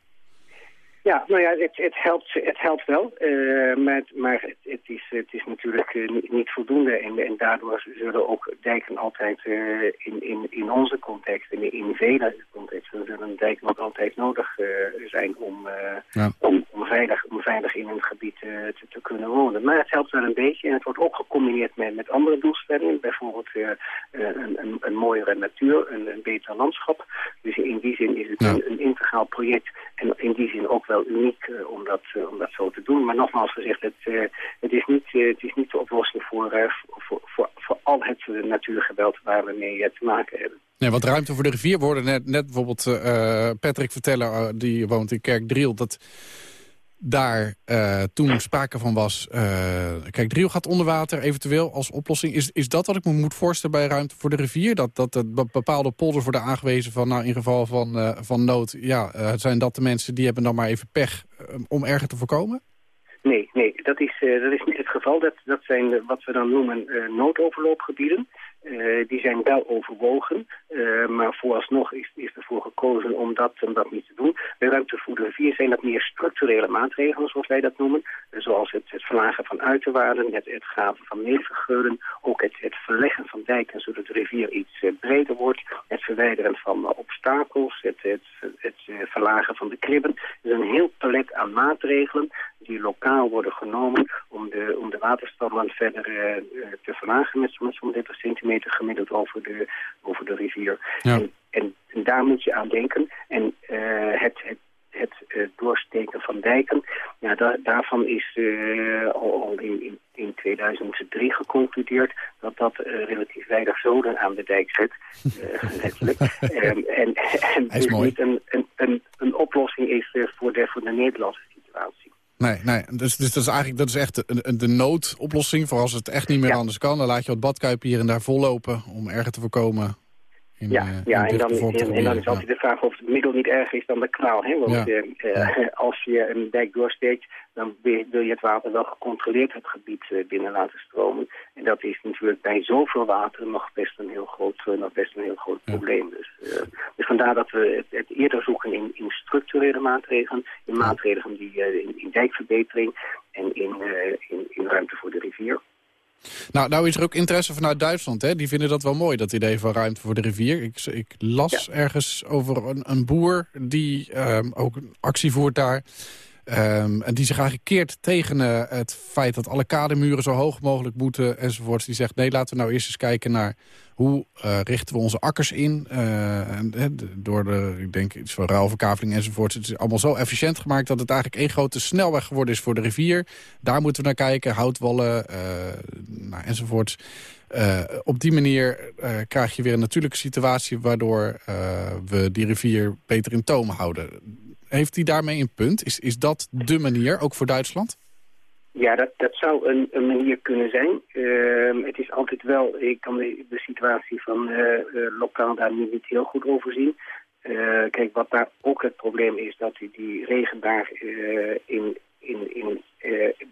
Ja, nou ja, het, het, helpt, het helpt wel, uh, maar, maar het, het, is, het is natuurlijk uh, niet voldoende. En, en daardoor zullen ook dijken altijd uh, in, in, in onze context, en in vele contexten, zullen dijken ook altijd nodig zijn om, ja. om, om, veilig, om veilig in een gebied te, te, kunnen wonen. Maar het helpt wel een beetje en het wordt ook gecombineerd met, met andere doelstellingen. Bijvoorbeeld een, een, een mooiere natuur, een, een beter landschap. Dus in die zin is het ja. een, een integraal project en in die zin ook wel uniek uh, om, dat, uh, om dat zo te doen. Maar nogmaals gezegd, het, uh, het, is, niet, het is niet de oplossing voor, voor, voor, voor al het natuurgeweld waar we mee te maken hebben. Nee, wat ruimte voor de rivier. We hoorden net, net bijvoorbeeld Patrick vertellen, die woont in Kerkdriel... dat daar uh, toen sprake van was... Uh, kijk, Driel gaat onder water eventueel als oplossing. Is, is dat wat ik me moet voorstellen bij Ruimte voor de Rivier? Dat, dat er bepaalde polders worden aangewezen van... nou, in geval van, uh, van nood... ja, zijn dat de mensen die hebben dan maar even pech om erger te voorkomen? Nee, nee dat, is, dat is niet het geval. Dat, dat zijn wat we dan noemen noodoverloopgebieden. Uh, die zijn wel overwogen, uh, maar vooralsnog is, is ervoor gekozen om dat, om dat niet te doen. Bij ruimte voor de rivier zijn dat meer structurele maatregelen, zoals wij dat noemen. Zoals het, het verlagen van uiterwaarden, het, het graven van neervergeuren, ook het, het verleggen van dijken zodat de rivier iets breder wordt, het verwijderen van obstakels, het, het, het verlagen van de kribben. Er is een heel palet aan maatregelen die lokaal worden genomen om de, om de waterstanden verder te verlagen met zo'n 30 centimeter gemiddeld over de, over de rivier. Ja. En, en, en, daar moet je aan denken. En uh, het, het, het uh, doorsteken van dijken, ja, da daarvan is uh, al, al in, in, in, 2003 geconcludeerd dat dat relatief weinig zoden aan de dijk zet. <laughs> letterlijk. um, <laughs> en en dus niet een, een, een, een oplossing is voor, de, voor de Nederlandse. Nee, nee. Dus, dus dat is eigenlijk dat is echt de, de noodoplossing. Voor als het echt niet meer ja. anders kan, dan laat je wat badkuipen hier en daar vollopen om erger te voorkomen. In, ja, uh, ja en, dan, en, en, dan is altijd de vraag of het middel niet erger is dan de kwaal. Hè? Want ja. uh, <laughs> als je een dijk doorsteekt, dan wil je het water wel gecontroleerd het gebied binnen laten stromen. En dat is natuurlijk bij zoveel water nog best een heel groot, nog best een heel groot probleem. Dus, dus vandaar dat we het, het, eerder zoeken in, in structurele maatregelen, in maatregelen die in, in dijkverbetering en in, in, in ruimte voor de rivier. Nou, nou is er ook interesse vanuit Duitsland. Hè? Die vinden dat wel mooi, dat idee van ruimte voor de rivier. Ik, ik las ergens over een, een boer die ehm, ook een actie voert daar... Ehm, en die zich eigenlijk keert tegen eh, het feit dat alle kademuren zo hoog mogelijk moeten enzovoorts. Die zegt nee, laten we nou eerst eens kijken naar hoe uh, richten we onze akkers in. Uh, en, door de, ik denk iets van ruilverkaveling enzovoorts. Het is allemaal zo efficiënt gemaakt dat het eigenlijk één grote snelweg geworden is voor de rivier. Daar moeten we naar kijken, houtwallen nou, enzovoorts. op die manier krijg je weer een natuurlijke situatie... waardoor we die rivier beter in toom houden. Heeft hij daarmee een punt? Is, is dat de manier, ook voor Duitsland? Ja, dat, dat zou een, een manier kunnen zijn. Uh, het is altijd wel, ik kan de, de situatie van uh, lokaal daar niet, niet heel goed overzien. Uh, kijk, wat daar ook het probleem is, dat die, die regen daar in, in, in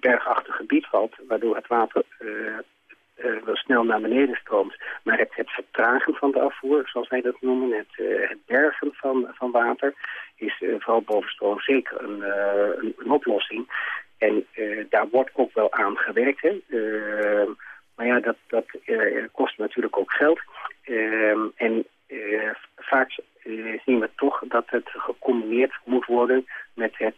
bergachtig gebied valt, waardoor het water wel snel naar beneden stroomt. Maar het, vertragen van de afvoer, zoals wij dat noemen, het, het bergen van, van water, is uh, vooral bovenstroom zeker een, een, een, oplossing. En daar wordt ook wel aan gewerkt. Hè. maar ja, dat, dat kost natuurlijk ook geld. Ehm, en vaak zien we toch dat het gecombineerd moet worden met het,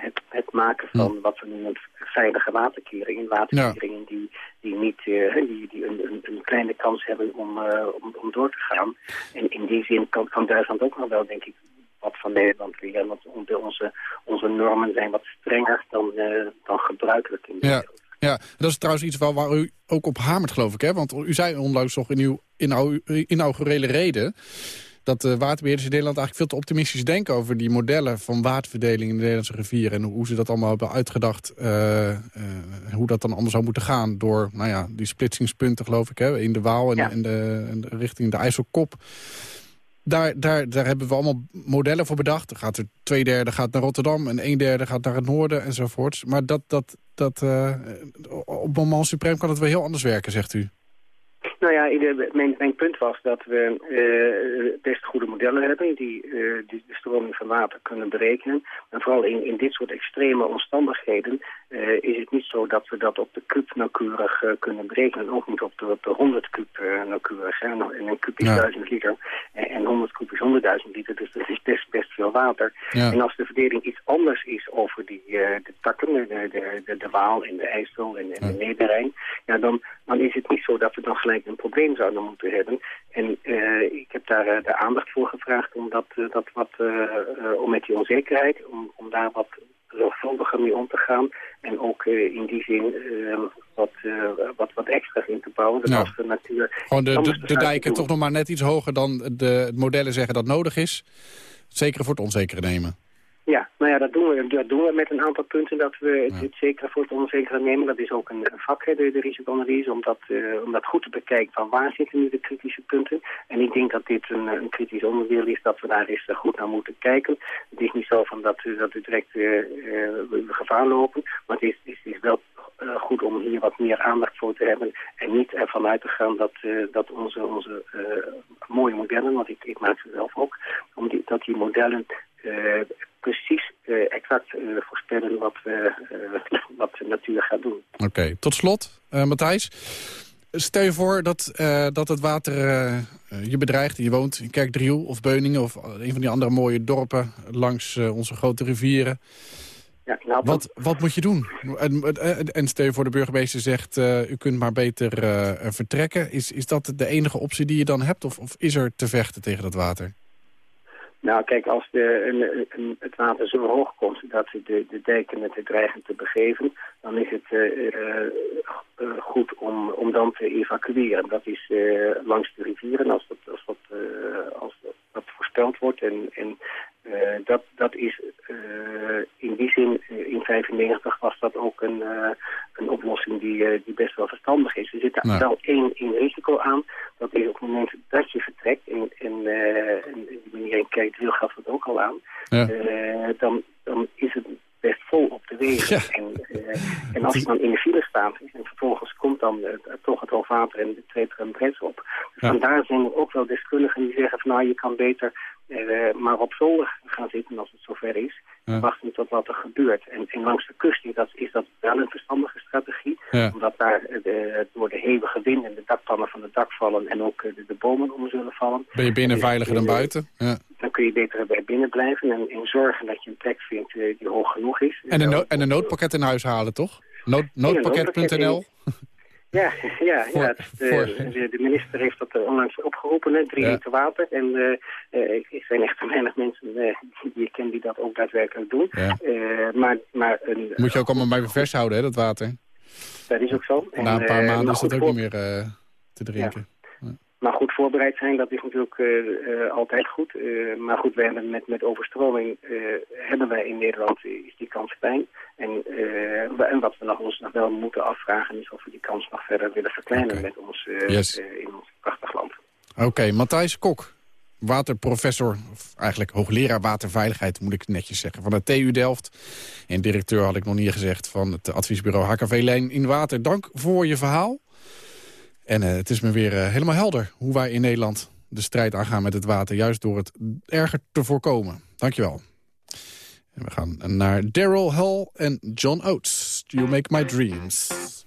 het, het, maken van wat we noemen veilige waterkeringen. Waterkeringen die, die, niet, die, die een, een, een, kleine kans hebben om, om, om, door te gaan. En in die zin kan, kan Duitsland ook nog wel, denk ik, wat van Nederland leren. Want onze, onze normen zijn wat strenger dan, uh, dan gebruikelijk in de ja. Ja, dat is trouwens iets waar, waar u ook op hamert, geloof ik. Hè? Want u zei onlangs nog in uw inaugurele reden... dat de waterbeheerders in Nederland eigenlijk veel te optimistisch denken... over die modellen van waterverdeling in de Nederlandse rivier... en hoe ze dat allemaal hebben uitgedacht, uh, uh, hoe dat dan allemaal zou moeten gaan... door nou ja, die splitsingspunten, geloof ik, hè, in de Waal en, ja. in de, de, richting de IJsselkop daar, daar, daar hebben we allemaal modellen voor bedacht. Er gaat er twee derde gaat naar Rotterdam en een derde gaat naar het noorden enzovoorts. Maar dat, dat, dat, uh, op moment suprem kan het wel heel anders werken, zegt u. Nou ja, mijn, mijn punt was dat we uh, best goede modellen hebben die, uh, die de stroming van water kunnen berekenen. En vooral in, in dit soort extreme omstandigheden uh, is het niet zo dat we dat op de kub nauwkeurig kunnen berekenen. Ook niet op de, op de 100 kub nauwkeurig. Hè. En een kub is ja. 1000 liter en 100 kub is 100.000 liter. Dus dat is best, best veel water. Ja. En als de verdeling iets anders is over die, de takken, de, de, de, de Waal en de IJssel en, en de Nederrijn, ja, dan, dan is het niet zo dat we dan gelijk een probleem zouden moeten hebben. En uh, ik heb daar uh, de aandacht voor gevraagd om, dat, uh, dat wat, om met die onzekerheid, om, om daar wat zorgvuldiger mee om te gaan. En ook in die zin wat, wat, wat extra's in te bouwen. Dat als de natuur... Gewoon de, de, de dijken toch nog maar net iets hoger dan de modellen zeggen dat nodig is. Zeker voor het onzekere nemen. Ja, nou ja, dat doen we, dat doen we met een aantal punten dat we het, het zeker voor het onzekere nemen. Dat is ook een, een vak, hè, de, de risicoanalyse, om dat, uh, om dat goed te bekijken van waar zitten nu de kritische punten. En ik denk dat dit een, een kritisch onderdeel is, dat we daar eens goed naar moeten kijken. Het is niet zo van dat, dat we direct uh, gevaar lopen, maar het is, is wel uh, goed om hier wat meer aandacht voor te hebben. En niet ervan uit te gaan dat, uh, dat onze, onze uh, mooie modellen, want ik, ik maak ze zelf ook, om die, dat die modellen precies exact voorspellen wat, we, <laughs> wat de natuur gaat doen. Oké, okay. tot slot, Matthijs. Stel je voor dat, dat het water je bedreigt. Je woont in Kerkdriel of Beuningen of een van die andere mooie dorpen langs onze grote rivieren. Ja, nou, wat, wat moet je doen? En, en, en stel je voor de burgemeester zegt, u kunt maar beter vertrekken. Is, is dat de enige optie die je dan hebt? Of, of is er te vechten tegen dat water? Nou, kijk, als de, een, het water zo hoog komt dat de, de dijken het dreigen te begeven, dan is het uh, uh, goed om, om dan te evacueren. Dat is langs de rivieren, als dat, als dat, als dat, dat voorspeld wordt. En, en dat, dat is in die zin, in 1995 was dat ook een, een oplossing die, die best wel verstandig is. Er zit daar wel één, één risico aan. Dat is op het moment dat je vertrekt, en, en, en die meneer in Kerkdriel gaf het ook al aan, ja. dan, dan is het best vol op de wegen. Ja. En, uh, en, als je dan in de file staat en vervolgens komt dan uh, toch het hoogwater en treedt er een grens op, Vandaar zijn er ook wel deskundigen die zeggen van nou je kan beter eh, maar op zolder gaan zitten als het zover is. Ja. Wachten tot wat er gebeurt. En, en langs de kust is dat, is dat wel een verstandige strategie. Ja. Omdat daar eh, de, door de hevige winden de dakpannen van het dak vallen en ook eh, de, de bomen om zullen vallen. Ben je binnen Dus, veiliger dan buiten? Ja. Dan kun je beter bij binnen blijven en, en zorgen dat je een plek vindt eh, die hoog genoeg is. En een, no en een noodpakket in huis halen, toch? Nood noodpakket.nl? Ja, ja, Voor- ja. De, voor- de, de minister heeft dat eh, onlangs opgeroepen, hè, drie Ja. liter water. En eh, eh, er zijn echt weinig mensen eh, die ik ken die dat ook daadwerkelijk doen. Ja. Eh, maar maar een, Moet je ook allemaal bij vers houden, hè, dat water. dat is ook zo. En, Na een paar eh, maanden is dat ook voor- niet meer eh, te drinken. Maar goed voorbereid zijn, dat is natuurlijk eh, eh, altijd goed. Eh, maar goed, we hebben met, met overstroming eh, hebben wij in Nederland eh, is die kans klein. En, eh, en wat we nog, ons nog wel moeten afvragen is of we die kans nog verder willen verkleinen met ons eh, Yes. eh, in ons prachtig land. Oké, Matthijs Kok, waterprofessor, of eigenlijk hoogleraar waterveiligheid moet ik netjes zeggen, van de TU Delft. En directeur had ik nog niet gezegd van het adviesbureau HKV Lijn in Water. Dank voor je verhaal. En eh, het is me weer helemaal helder hoe wij in Nederland de strijd aangaan met het water, juist door het erger te voorkomen. Dankjewel. En we gaan naar Daryl Hall en John Oates. You Make My Dreams.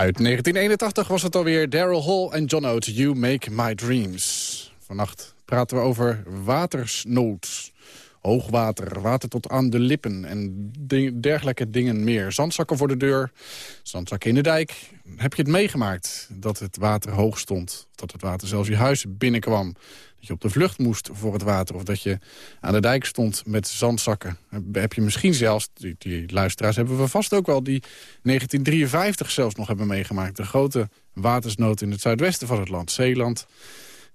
Uit 1981 was het alweer Daryl Hall en John Oates, You Make My Dreams. Vannacht praten we over watersnood. Hoogwater, water tot aan de lippen en dergelijke dingen meer. Zandzakken voor de deur, zandzakken in de dijk. Heb je het meegemaakt dat het water hoog stond? Of dat het water zelfs je huis binnenkwam? Dat je op de vlucht moest voor het water? Of dat je aan de dijk stond met zandzakken? Heb- Heb je misschien zelfs, die, die luisteraars hebben we vast ook wel... die 1953 zelfs nog hebben meegemaakt. De grote watersnood in het zuidwesten van het land, Zeeland...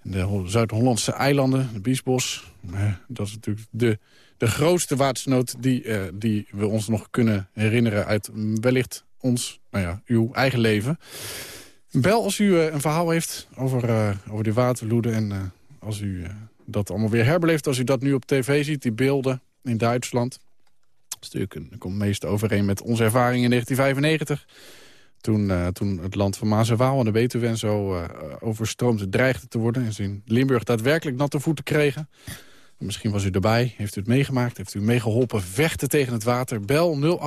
De Ho- Zuid-Hollandse eilanden, de Biesbos. Eh, Dat is natuurlijk de, de grootste watersnood die, eh, die we ons nog kunnen herinneren... uit wellicht ons, nou ja, uw eigen leven. Bel als u eh, een verhaal heeft over, over die waterloeden... en als u dat allemaal weer herbeleeft, als u dat nu op tv ziet, die beelden in Duitsland... Dat is natuurlijk dat komt meest overeen met onze ervaring in 1995... Toen, eh, toen het land van Maas en Waal en de Betuwe en zo eh, overstroomd dreigde te worden... en in Limburg daadwerkelijk natte voeten kregen. Misschien was u erbij, heeft u het meegemaakt, heeft u meegeholpen vechten tegen het water. Bel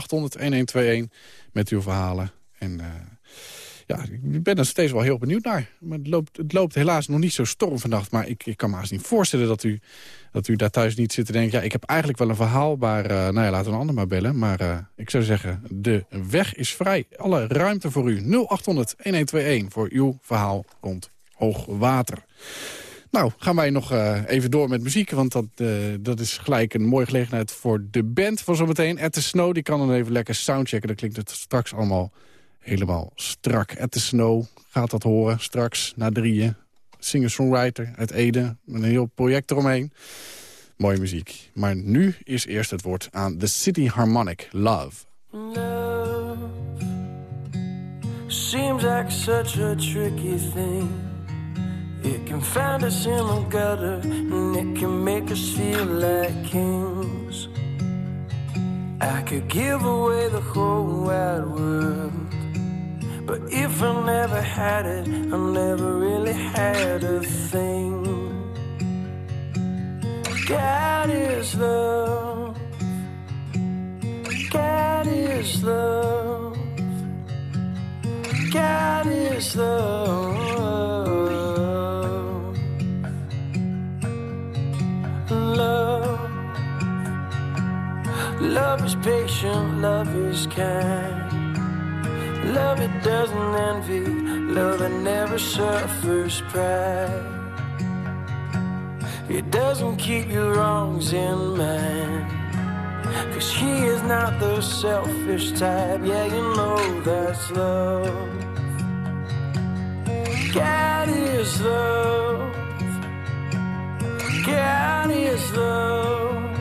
0800-1121 met uw verhalen. En eh, ja, ik ben er steeds wel heel benieuwd naar. Maar het loopt, het loopt helaas nog niet zo storm vannacht. Maar ik, ik kan me haast niet voorstellen dat u, dat u daar thuis niet zit te denken... ja, ik heb eigenlijk wel een verhaal, maar eh, nou ja, laten we een ander maar bellen. Maar eh, ik zou zeggen, de weg is vrij. Alle ruimte voor u. 0800-1121 voor uw verhaal rond hoog water. Nou, gaan wij nog eh, even door met muziek. Want dat, dat is gelijk een mooie gelegenheid voor de band van zometeen. Ed de Snow, die kan dan even lekker soundchecken. Dan klinkt het straks allemaal helemaal strak. Ed de Snow gaat dat horen straks na drieën. Singer-songwriter uit Ede. Met een heel project eromheen. Mooie muziek. Maar nu is eerst het woord aan The City Harmonic. Love. Love seems like such a tricky thing. It can find us in the gutter and it can make us feel like kings. I could give away the whole wide world. But if I never had it, I never really had a thing. God is love. God is love. God is love. Love. Love is patient, love is kind. Love it doesn't envy, love it never suffers pride. It doesn't keep your wrongs in mind. Cause he is not the selfish type. Yeah, you know that's love. God is love. God is love.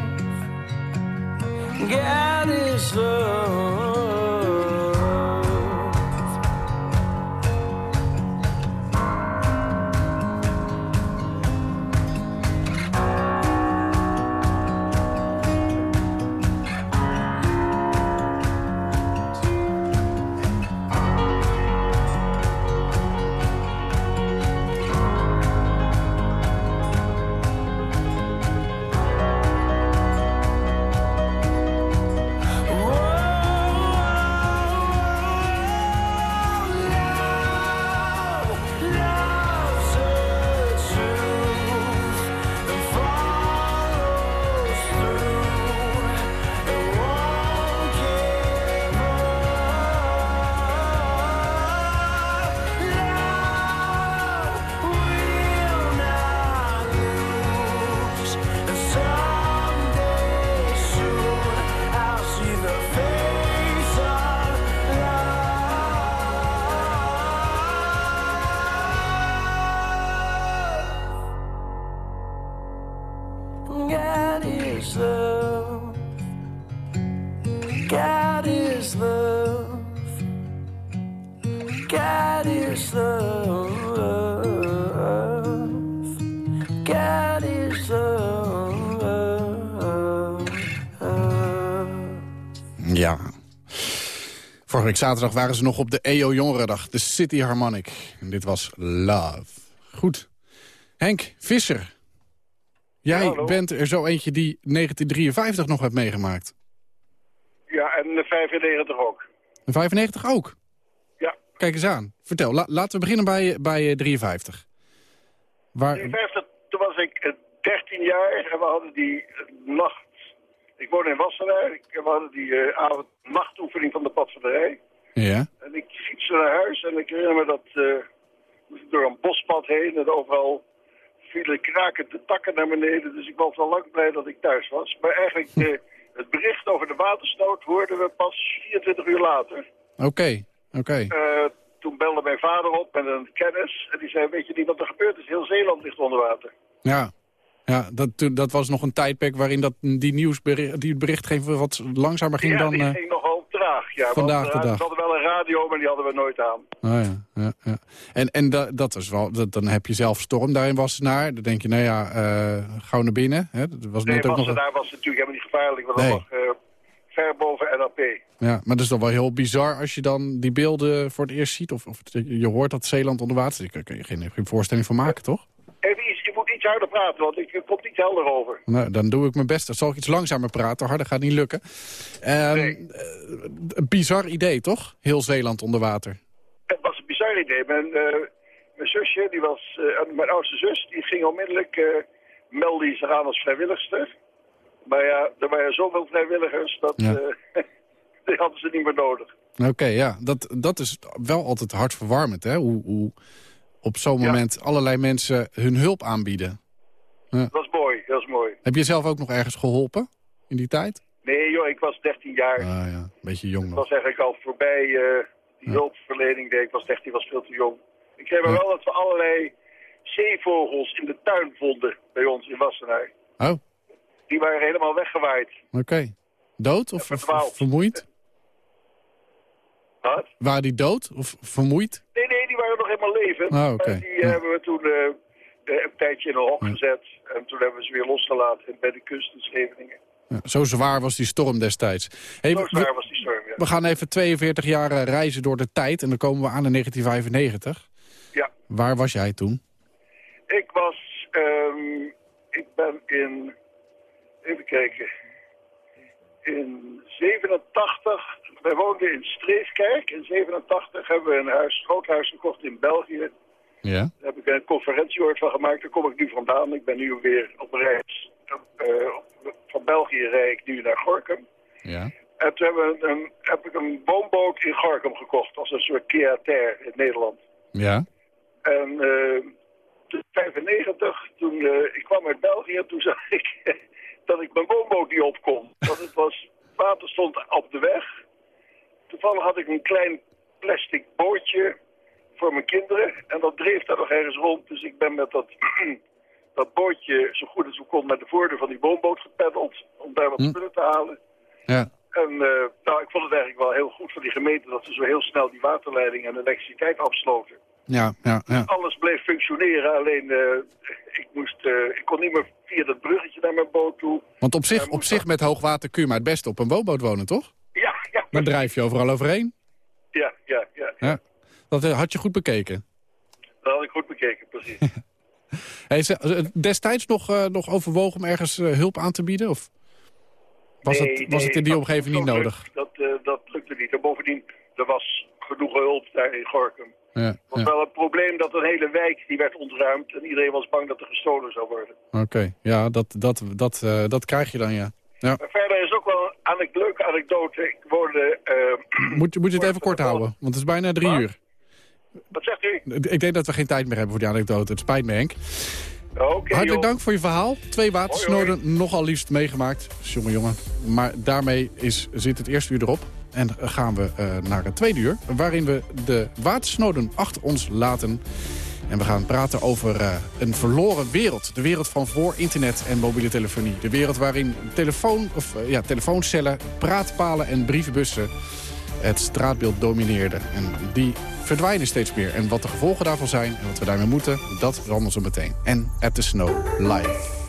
God is love. Vorige week zaterdag waren ze nog op de EO Jongerendag. De City Harmonic. En dit was Love. Goed. Henk Visser. Jij bent er zo eentje die 1953 nog hebt meegemaakt. Ja, en de 95 ook. En 95 ook? Ja. Kijk eens aan. Vertel, la- laten we beginnen bij, bij eh, 53. Waar, 53, toen was ik eh, 13 jaar en we hadden die eh, nacht... Ik woon in Wassenaar en we hadden die eh, avond-nachtoefening van de padvinderij. ja. En ik fietste naar huis en ik herinner me dat eh, moest ik door een bospad heen en overal vielen krakende takken naar beneden. Dus ik was wel lang blij dat ik thuis was. Maar eigenlijk <laughs> eh, het bericht over de watersnood hoorden we pas 24 uur later. Oké, oké. Toen belde mijn vader op met een kennis. En die zei, weet je niet wat er gebeurd is? Heel Zeeland ligt onder water. Ja, ja dat, dat was nog een tijdperk waarin dat, die nieuwsbericht, die berichtgeving wat langzamer ging ja, dan... die eh, ging nogal traag. Ja, vandaag want, de eh, dag. We hadden wel een radio, maar die hadden we nooit aan. Oh ja, ja, ja. En, en da- dat is wel, dat, dan heb je zelf storm daar in Wassenaar. Dan denk je, nou ja, eh gauw naar binnen. Hè? Dat was Nee, net ook nog... een- daar was het natuurlijk helemaal niet gevaarlijk. Want Nee. dat ver boven NAP. Ja, maar dat is dan wel heel bizar als je dan die beelden voor het eerst ziet. Of, of je hoort dat Zeeland onder water zit. Daar kun je geen, geen voorstelling van maken, toch? Iets, harder praten, want ik kom niet helder over. Nou, dan doe ik mijn best. Dan zal ik iets langzamer praten. Harder gaat niet lukken. Ehm, eh, een bizar idee, toch? Heel Zeeland onder water. Het was een bizar idee. Mijn, eh, mijn zusje, die was, eh, mijn oudste zus, die ging onmiddellijk eh melden zich aan als vrijwilligster. Maar ja, er waren zoveel vrijwilligers, dat Ja. <laughs> die hadden ze niet meer nodig. Oké, ja. Dat, dat is wel altijd hartverwarmend, hè? Hoe, hoe op zo'n moment allerlei mensen hun hulp aanbieden. Ja. Dat was mooi, dat was mooi. Heb je zelf ook nog ergens geholpen in die tijd? Nee joh, ik was 13 jaar. Ah ja, een beetje jong Ik nog. was eigenlijk al voorbij eh, die hulpverlening. Ik was 13, was veel te jong. Ik herinner me wel dat we allerlei zeevogels in de tuin vonden bij ons in Wassenaar. Oh, Die waren helemaal weggewaaid. oké. Dood of, of vermoeid? Wat? Waren die dood of vermoeid? Nee, nee, die waren nog helemaal levend. Ah. Maar die hebben we toen eh, eh, een tijdje in een hok gezet. En toen hebben we ze weer losgelaten bij de kust in Scheveningen. Ja, zo zwaar was die storm destijds. Hey, Zo we- zwaar was die storm, ja. We gaan even 42 jaar eh, reizen door de tijd en dan komen we aan in 1995. Ja. Waar was jij toen? Ik was, ehm, ik ben in, even kijken, in 87, wij woonden in Streefkerk. In 87 hebben we een huis, groot huis gekocht in België. Ja. Daar heb ik een conferentieoord van gemaakt, daar kom ik nu vandaan. Ik ben nu weer op reis. Eh, van België rijd ik nu naar Gorkum. Ja. En toen hebben we een, heb ik een woonboot in Gorkum gekocht, als een soort Kia Ter in Nederland. Ja. En eh, toen 95, toen eh, ik kwam uit België, toen zag ik dat ik mijn woonboot niet op kon. Want het was, water stond op de weg. Toevallig had ik een klein plastic bootje voor mijn kinderen. En dat dreef daar nog ergens rond. Dus ik ben met dat, <clears throat> dat bootje zo goed als ik kon met de voordeur van die woonboot gepeddeld. Om daar wat spullen te halen. Ja. En eh, nou, ik vond het eigenlijk wel heel goed van die gemeente dat ze zo heel snel die waterleiding en elektriciteit afsloten. Ja, ja, ja. Alles bleef functioneren, alleen eh, ik, moest, eh, ik kon niet meer via dat bruggetje naar mijn boot toe. Want op zich, op zich met hoogwater kun je maar het beste op een woonboot wonen, toch? Ja, ja, Dan drijf je overal overheen. ja, ja, ja. Ja. Dat eh, had je goed bekeken. Dat had ik goed bekeken, precies. <laughs> Hey, eh, destijds nog, eh, nog overwogen om ergens eh, hulp aan te bieden? Of was, Nee, het, was nee, het in die omgeving niet nodig? lukt- Dat, eh, dat lukte niet. En bovendien, er was genoeg hulp daar in Gorkum. Ja, Het was ja. wel een probleem dat een hele wijk die werd ontruimd en iedereen was bang dat er gestolen zou worden. Oké, ja, dat, dat, dat, eh, dat krijg je dan, ja. ja. Maar verder is ook wel een anek- leuke anekdote. Ik woonde... eh, Moet, je- moet je het even kort houden, want het is bijna drie uur. wat zegt u? Ik denk dat we geen tijd meer hebben voor die anekdote. Het spijt me, Henk. Hartelijk joh. dank voor je verhaal. Twee watersnoden nogal liefst meegemaakt. Jongen, jongen. Maar daarmee is, zit het eerste uur erop. En gaan we eh, naar het tweede uur. Waarin we de watersnoden achter ons laten. En we gaan praten over eh, een verloren wereld. De wereld van voor internet en mobiele telefonie. De wereld waarin telefoon, of, eh, ja, telefooncellen, praatpalen en brievenbussen het straatbeeld domineerden. En die verdwijnen steeds meer. En wat de gevolgen daarvan zijn en wat we daarmee moeten, dat is allemaal zo meteen. En At The Snow live.